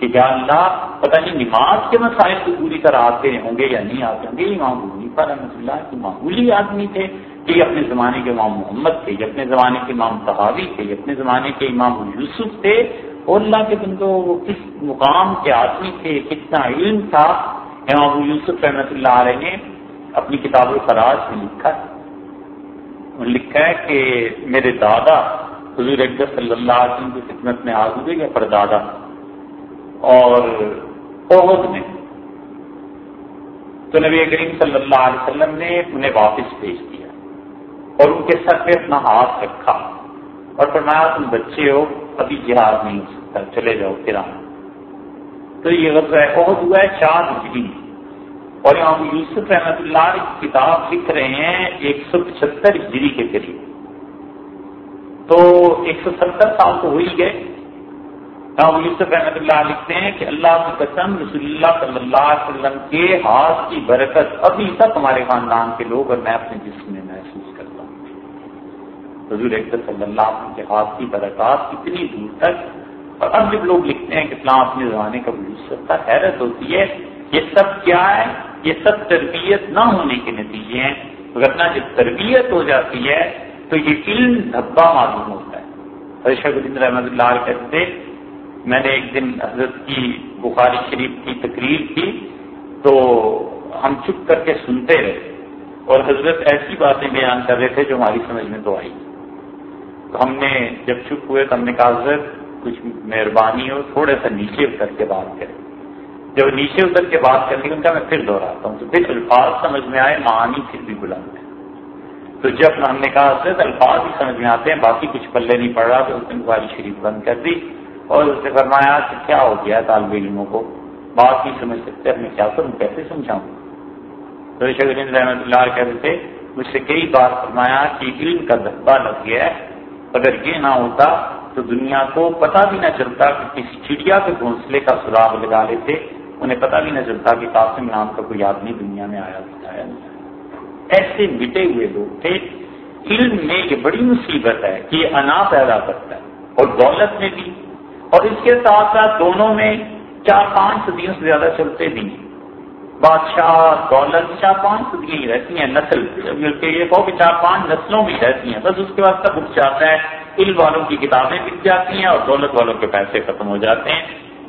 A: کہ یا اللہ، پتہ نہیں نماز کے مسائل تو پوری طرح آتے ہوں گے یا نہیں آتے ہوں گے امام حنیفہ رحمۃ اللہ کی معمولی آدمی تھے، کہ یہ اپنے زمانے کے امام محمد تھے، یہ اپنے زمانے کے امام صحابی تھے، یہ اپنے زمانے کے امام یوسف تھے، اور اللہ کے بندو وہ کس مقام کے آدمی تھے، کتنا علم تھا۔ امام یوسف رحمۃ اللہ علیہ نے اپنی کتاب الفراج میں لکھا لکھا ہے کہ میرے دادا، حضور اکبر صلی اللہ علیہ وسلم کی خدمت میں آ گزرے گئے پردادا اور عہد میں۔ تو نبی کریم صلی اللہ علیہ وسلم نے انہیں واپس بھیج دیا اور ان کے سر پہ اپنا ہاتھ رکھا اور فرمایا، تم بچے ہو، ابھی جہاد نہیں ہو سکتا، چلے جاؤ، پھر آنا۔ تو یہ غزہ عہد ہوا ہے، چار ہجری اور امام یوسف رحمت اللہ کی کتاب لکھ رہے ہیں، ایک سو پچہتر ہجری کے قریب۔ تو ایک سو ستر سال تو ہو ہی گئے۔ امام یوسف رحمت اللہ لکھتے ہیں کہ اللہ کی قسم رسول اللہ صلی اللہ علیہ وسلم کے ہاتھ کی برکت ابھی تک ہمارے خاندان کے لوگ اور میں اپنے جسم میں محسوس کرتا ہوں۔ حضور اکبر صلی اللہ علیہ وسلم کے ہاتھ کی برکات اتنی دور تک۔ اور اب جب لوگ لکھتے ہیں کہ اسلام اپنے زمانے کا وجود حیرت ہوتی ہے یہ سب کیا ہے؟ یہ سب تربیت نہ ہونے کے نتیجے ہیں۔ ورنہ جب تربیت ہو جاتی ہے تو یہ علم دھبا معلوم ہوتا ہے۔ حضرت الدین رحمۃ اللہ علیہ کہتے میں نے ایک دن حضرت کی بخاری شریف کی تقریر کی تو ہم چپ کر کے سنتے رہے اور حضرت ایسی باتیں بیان کر رہے تھے جو ہماری سمجھ میں تو آئی۔ تو ہم نے جب چپ ہوئے تو ہم نے کہا، حضرت، کچھ مہربانی ہو، تھوڑا سا نیچے اتر کے بات کریں۔ جب نیچے اتر کے بات کرنے ان کا میں پھر دوہراتا ہوں۔ تو پھر الفاظ سمجھ میں آئے، معانی پھر بھی بلند ہے تو جب ہم نے کہا، حضرت، الفاظ بھی سمجھ میں آتے ہیں، باقی کچھ پلے نہیں پڑ رہا، تو اس نے بخاری شریف بند کر دی۔ اور اس نے فرمایا کہ کیا ہو گیا طالب علموں کو؟ بات نہیں سمجھ سکتے میں کیا کروں؟ کیسے سمجھاؤں؟ تو شکرین رحمۃ اللہ کہتے تھے، مجھ سے کئی بار فرمایا کہ علم کا دھبا لگ گیا ہے، اگر یہ نہ ہوتا تو دنیا کو پتہ بھی نہ چلتا کہ کسی چڑیا کے گھونسلے کا سراغ لگا لیتے انہیں پتہ بھی نہ چلتا کہ قاسم نام کا کوئی آدمی دنیا میں آیا ہوتا ہے ایسے مٹے ہوئے لوگ تھے، علم میں یہ بڑی مصیبت ہے کہ یہ انا پیدا کرتا ہے اور دولت میں بھی۔ اور اس کے ساتھ ساتھ دونوں میں چار پانچ صدیوں سے زیادہ چلتے بھی ہیں۔ بادشاہ، دولت، چار پانچ صدیاں ہی رہتی ہیں، نسل۔ یہ کہو کہ چار پانچ نسلوں بھی رہتی ہیں، بس اس کے بعد سب اٹھ جاتا ہے۔ علم والوں کی کتابیں بک جاتی ہیں اور دولت والوں کے پیسے ختم ہو جاتے ہیں۔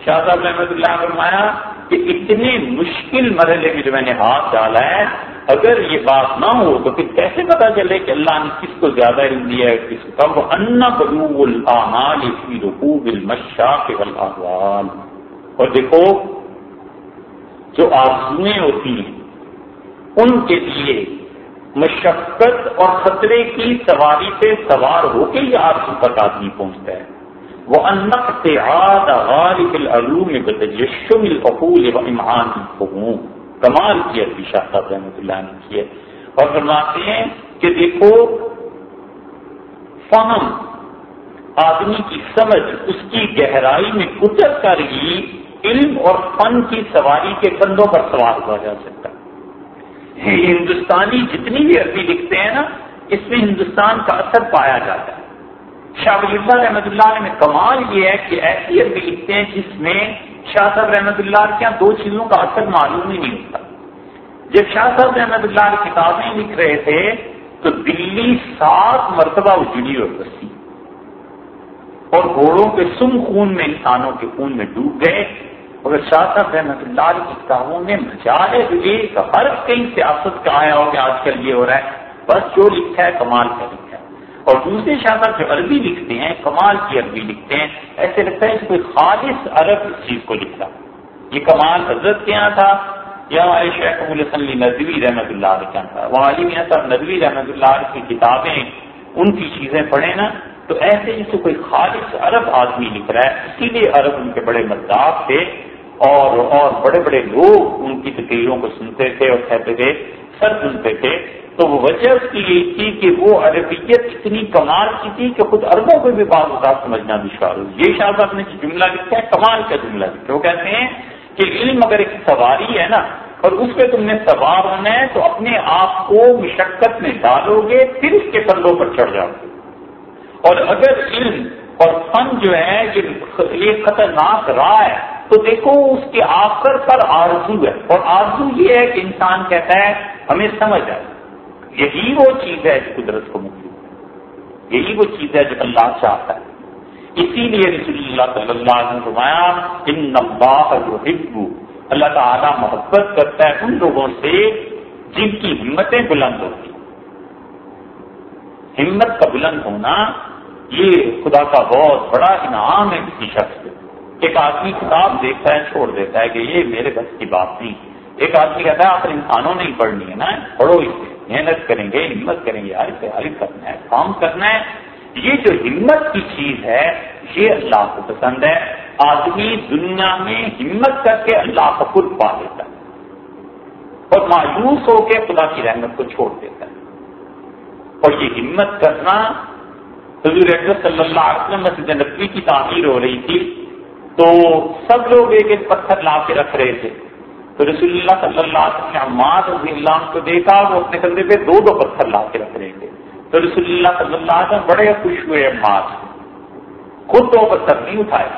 A: شاہ صاحب رحمۃ اللہ فرمایا کہ اتنے مشکل مرحلے میں جو میں نے ہاتھ ڈالا ہے اگر یہ بات نہ ہو تو پھر کیسے پتا چلے کہ اللہ نے کس کو زیادہ علم دیا ہے کس کو کم؟ ان بلو الحال رقوب المشا کے اور دیکھو، جو آرزویں ہوتی ہیں، ان کے لیے مشقت اور خطرے کی سواری سے سوار ہو کے یہ آرزو تک آدمی پہنچتا ہے۔ وہ انتہاد غالب العلوم بتجشم العقول و امعان الفہوم کمال کی ابھی شاہ صاحب رحمۃ اللہ نے کی ہے۔ اور فرماتے ہیں کہ دیکھو، فہم، آدمی کی سمجھ، اس کی گہرائی میں اتر کر ہی علم اور فن کی سواری کے کندھوں پر سوار ہوا جا سکتا۔ ہندوستانی جتنی بھی عربی لکھتے ہیں نا، اس میں ہندوستان کا اثر پایا جاتا ہے۔ شاہ ولی اللہ رحمۃ اللہ علیہ کمال یہ ہے کہ ایسی عربی لکھتے ہیں جس میں شاہ صاحب رحمۃ اللہ کے یہاں دو چیزوں کا اثر معلوم ہی نہیں ہوتا۔ جب شاہ صاحب رحمۃ اللہ کتابیں لکھ رہے تھے، تو دلی سات مرتبہ اجڑی اور بسی اور گھوڑوں کے سم خون میں، انسانوں کے خون میں ڈوب گئے۔ اور شاہ صاحب رحمۃ اللہ کی کتابوں میں مجال ہے ایک ہر کئی سیاست کا آیا ہو کہ آج کل یہ ہو رہا ہے۔ بس جو لکھا ہے، کمال کا لکھا اور دوسرے شاہدہ جو عربی لکھتے ہیں، کمال کی عربی لکھتے ہیں، ایسے لگتا ہے کہ کوئی خالص عرب اس چیز کو لکھتا یہ کمال حضرت کے یہاں تھا، یا ہمارے شیخ ابو الحسن ندوی رحمۃ اللہ علیہ کے یہاں تھا۔ وہ عالم یہاں صاحب ندوی رحمۃ اللہ علیہ کی کتابیں، ان کی چیزیں پڑھیں نا، تو ایسے جیسے کوئی خالص عرب آدمی لکھ رہا ہے، اسی لیے عرب ان کے بڑے مداح تھے اور اور بڑے بڑے لوگ ان کی تقریروں کو سنتے تھے اور کہتے تھے، سر سنتے تھے۔ تو وہ وجہ اس کی یہی تھی کہ وہ عربیت اتنی کمال کی تھی کہ خود عربوں کو بھی بعض اوقات سمجھنا دشوار ہو یہ شاہ صاحب نے جملہ لکھا ہے، کمال کا جملہ لکھا وہ کہتے ہیں کہ علم اگر ایک سواری ہے نا، اور اس پہ تم نے سوار ہونا ہے، تو اپنے آپ کو مشقت میں ڈالو گے، پھر اس کے پلوں پر چڑھ جاؤ گے۔ اور اگر علم اور فن جو ہے، یہ خطرناک راہ ہے، تو دیکھو اس کے آخر پر آرزو ہے۔ اور آرزو یہ ہے کہ انسان کہتا ہے، ہمیں سمجھ آئے یہی وہ چیز ہے جو قدرت کو مکتی یہی وہ چیز ہے جو اللہ چاہتا ہے۔ اسی لیے رسول اللہ صلی اللہ علیہ فرمایا، ان حب اللہ تعالیٰ محبت کرتا ہے ان لوگوں سے جن کی ہمتیں بلند ہوتی ہمت کا بلند ہونا یہ خدا کا بہت بڑا انعام ہے کسی شخص سے ایک آدمی کتاب دیکھتا ہے، چھوڑ دیتا ہے کہ یہ میرے بس کی بات نہیں۔ ایک آدمی کہتا ہے آپ انسانوں نے ہی پڑھنی ہے نا، پڑھو اسے محنت کریں گے، ہمت کریں گے یار اسے کرنا ہے، کام کرنا ہے۔ یہ جو ہمت کی چیز ہے، یہ اللہ کو پسند ہے۔ آدمی دنیا میں ہمت کر کے اللہ کو خود پا لیتا ہے۔ اور مایوس ہو کے خدا کی رحمت کو چھوڑ دیتا ہے۔ اور یہ ہمت کرنا، حضور صلی اللہ علیہ وسلم مسجد نبی کی تعمیر ہو رہی تھی، تو سب لوگ ایک ایک پتھر لا کے رکھ رہے تھے۔ تو رسول اللہ صلی اللہ علیہ وسلم نے عمار رضی اللہ عنہ کو دیکھا، وہ اپنے کندھے پہ دو دو پتھر لا کے رکھ رہے تھے۔ تو رسول اللہ صلی اللہ علیہ وسلم بڑے خوش ہوئے عمار خود دو پتھر نہیں اٹھائے۔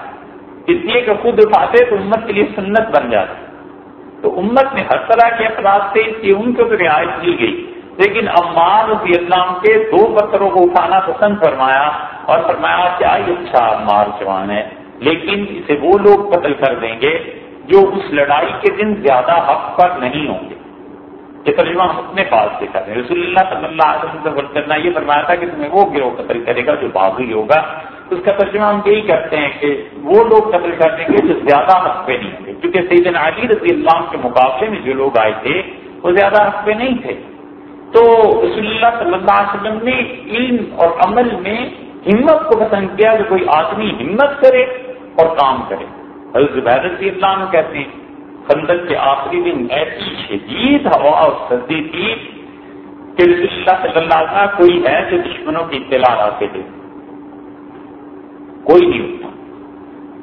A: اس لیے کہ خود اٹھاتے تو امت کے لیے سنت بن جاتی تو امت میں ہر طرح کے افراد تھے اس لیے ان کو تو رعایت کی گئی۔ لیکن عمار رضی اللہ عنہ کے دو پتھروں کو اٹھانا پسند فرمایا اور فرمایا کیا ہی اچھا عمار جوان ہے لیکن اسے وہ لوگ قتل کر دیں گے۔ جو اس لڑائی کے دن زیادہ حق پر نہیں ہوں گے۔ یہ ترجمہ ہم اپنے پاس سے کر رہے ہیں رسول اللہ صلی اللہ علیہ وسلم سے کرنا یہ فرمایا تھا کہ تمہیں وہ گروہ قتل کرے گا جو باغی ہوگا۔ اس کا ترجمہ ہم یہی کرتے ہیں کہ وہ لوگ قتل کر دیں گے جو زیادہ حق پہ نہیں ہوں گے۔ کیونکہ سیدن علی رضی اللہ کے مقابلے میں جو لوگ آئے تھے، وہ زیادہ حق پہ نہیں تھے۔ تو رسول اللہ صلی اللہ علیہ وسلم نے علم اور عمل میں ہمت کو پسند کیا کہ کوئی آدمی ہمت کرے اور کام کرے۔ حضرت زبیر رضی اللہ عنہ کہتے ہیں، خندق کے آخری دن ایسی شدید ہوا اور سردی تھی کہ رسول اللہ صلی اللہ علیہ وسلم کوئی ہے جو دشمنوں کی اطلاع آتے تھے۔ کوئی نہیں اٹھتا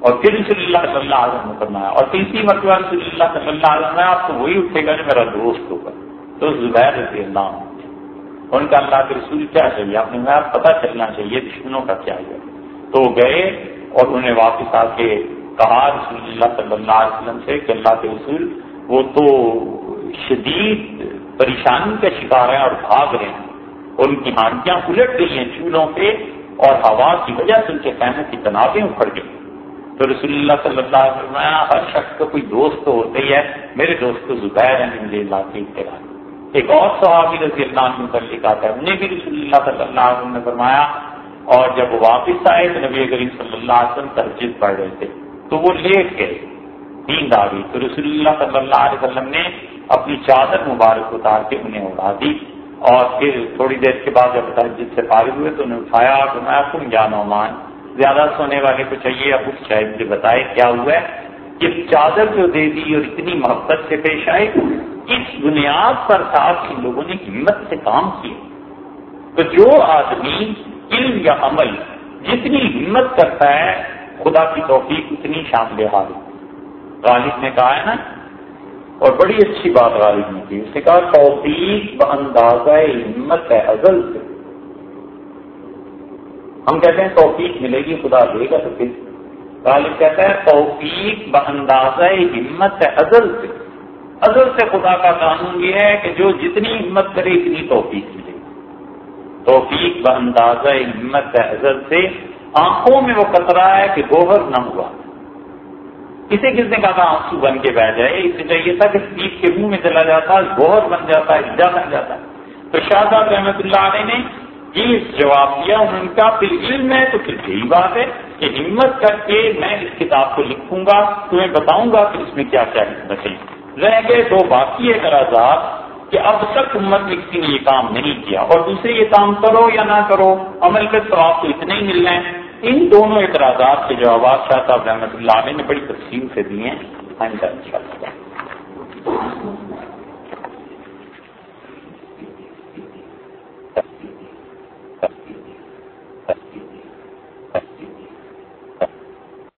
A: اور پھر رسول اللہ صلی اللہ علیہ وسلم کرنا ہے اور تیسری مرتبہ رسول اللہ صلی اللہ علیہ وسلم آپ تو وہی اٹھے گا جو میرا دوست ہوگا۔ تو زبیر رضی اللہ عنہ ان کا اللہ کے رسول کیا چاہیے؟ آپ نے پتہ چلنا چاہیے دشمنوں کا کیا ہے۔ تو گئے اور انہیں واپس آ کے کہا رسول اللہ صلی اللہ علیہ وسلم سے کہ اللہ کے رسول وہ تو شدید پریشانی کا شکار ہیں اور بھاگ رہے ہیں۔ ان کی ہانڈیاں الٹ گئی ہیں چولہوں پہ اور ہوا کی وجہ سے ان کے خیمے کی تنازعیں اکھڑ گئی تو رسول اللہ صلی اللہ علیہ وسلم ہر شخص کا کوئی دوست تو ہوتا ہی ہے۔ میرے دوست تو زبیر ہیں مجھے اللہ کی اطلاع ایک اور صحابی رضی اللہ عنہ پر لکھا تھا انہیں بھی رسول اللہ صلی اللہ علیہ وسلم نے فرمایا، اور جب وہ واپس آئے تو نبی کریم صلی اللہ علیہ وسلم ترجیح پڑھ رہے تھے۔ تو وہ لیٹ گئے۔ نیند آ گئی۔ تو رسول اللہ صلی اللہ علیہ وسلم نے اپنی چادر مبارک اتار کے انہیں اڑا دی اور پھر تھوڑی دیر کے بعد جب تحجد سے فارغ ہوئے تو انہیں اٹھایا تو تم جانو مان زیادہ سونے والے کو چاہیے، اب اس چاہے مجھے بتائے کیا ہوا ہے کہ چادر جو دے دی اور اتنی محبت سے پیش آئے اس بنیاد پر تھا کہ لوگوں نے ہمت سے کام کیا۔ تو جو آدمی علم یا عمل جتنی ہمت کرتا ہے خدا کی توفیق اتنی شامل حال غالب نے کہا ہے نا، اور بڑی اچھی بات غالب نے کی۔ اس نے کہا، توفیق اندازہ ہمت ہے، ازل سے۔ ہم کہتے ہیں، توفیق ملے گی، خدا دے گا تو پھر۔ غالب کہتا ہے، توفیق اندازہ ہمت ہے، ازل سے۔ ازل سے خدا کا قانون یہ ہے کہ جو جتنی ہمت کرے، اتنی توفیق ملے گی۔ توفیق اندازہ ہمت ہے، ازل سے۔ آنکھوں میں وہ کترا ہے کہ گوہر نہ ہوا۔ اسے کس نے کہا تھا؟ آنسو بن کے بہ جائے۔ اسے چاہیے تھا کہ پیٹ کے منہ میں چلا جاتا، گوہر بن جاتا ہے بن جاتا۔ تو شاہ صاحب رحمت اللہ علیہ نے یہ جواب دیا ان کا پھر علم ہے تو پھر یہی بات ہے کہ ہمت کر کے میں اس کتاب کو لکھوں گا، تمہیں بتاؤں گا کہ اس میں کیا کیا بچے رہ گئے دو باقی اعتراضات کہ اب تک امت میں کسی نے یہ کام نہیں کیا۔ اور دوسرے یہ کام کرو یا نہ کرو، عمل کے تو آپ کو اتنے ہی مل رہے ہیں۔ ان دونوں اعتراضات کے جوابات شاہ صاحب رحمۃ اللہ علیہ نے بڑی تفصیل سے دیے ہیں۔ آئندہ ان شاء اللہ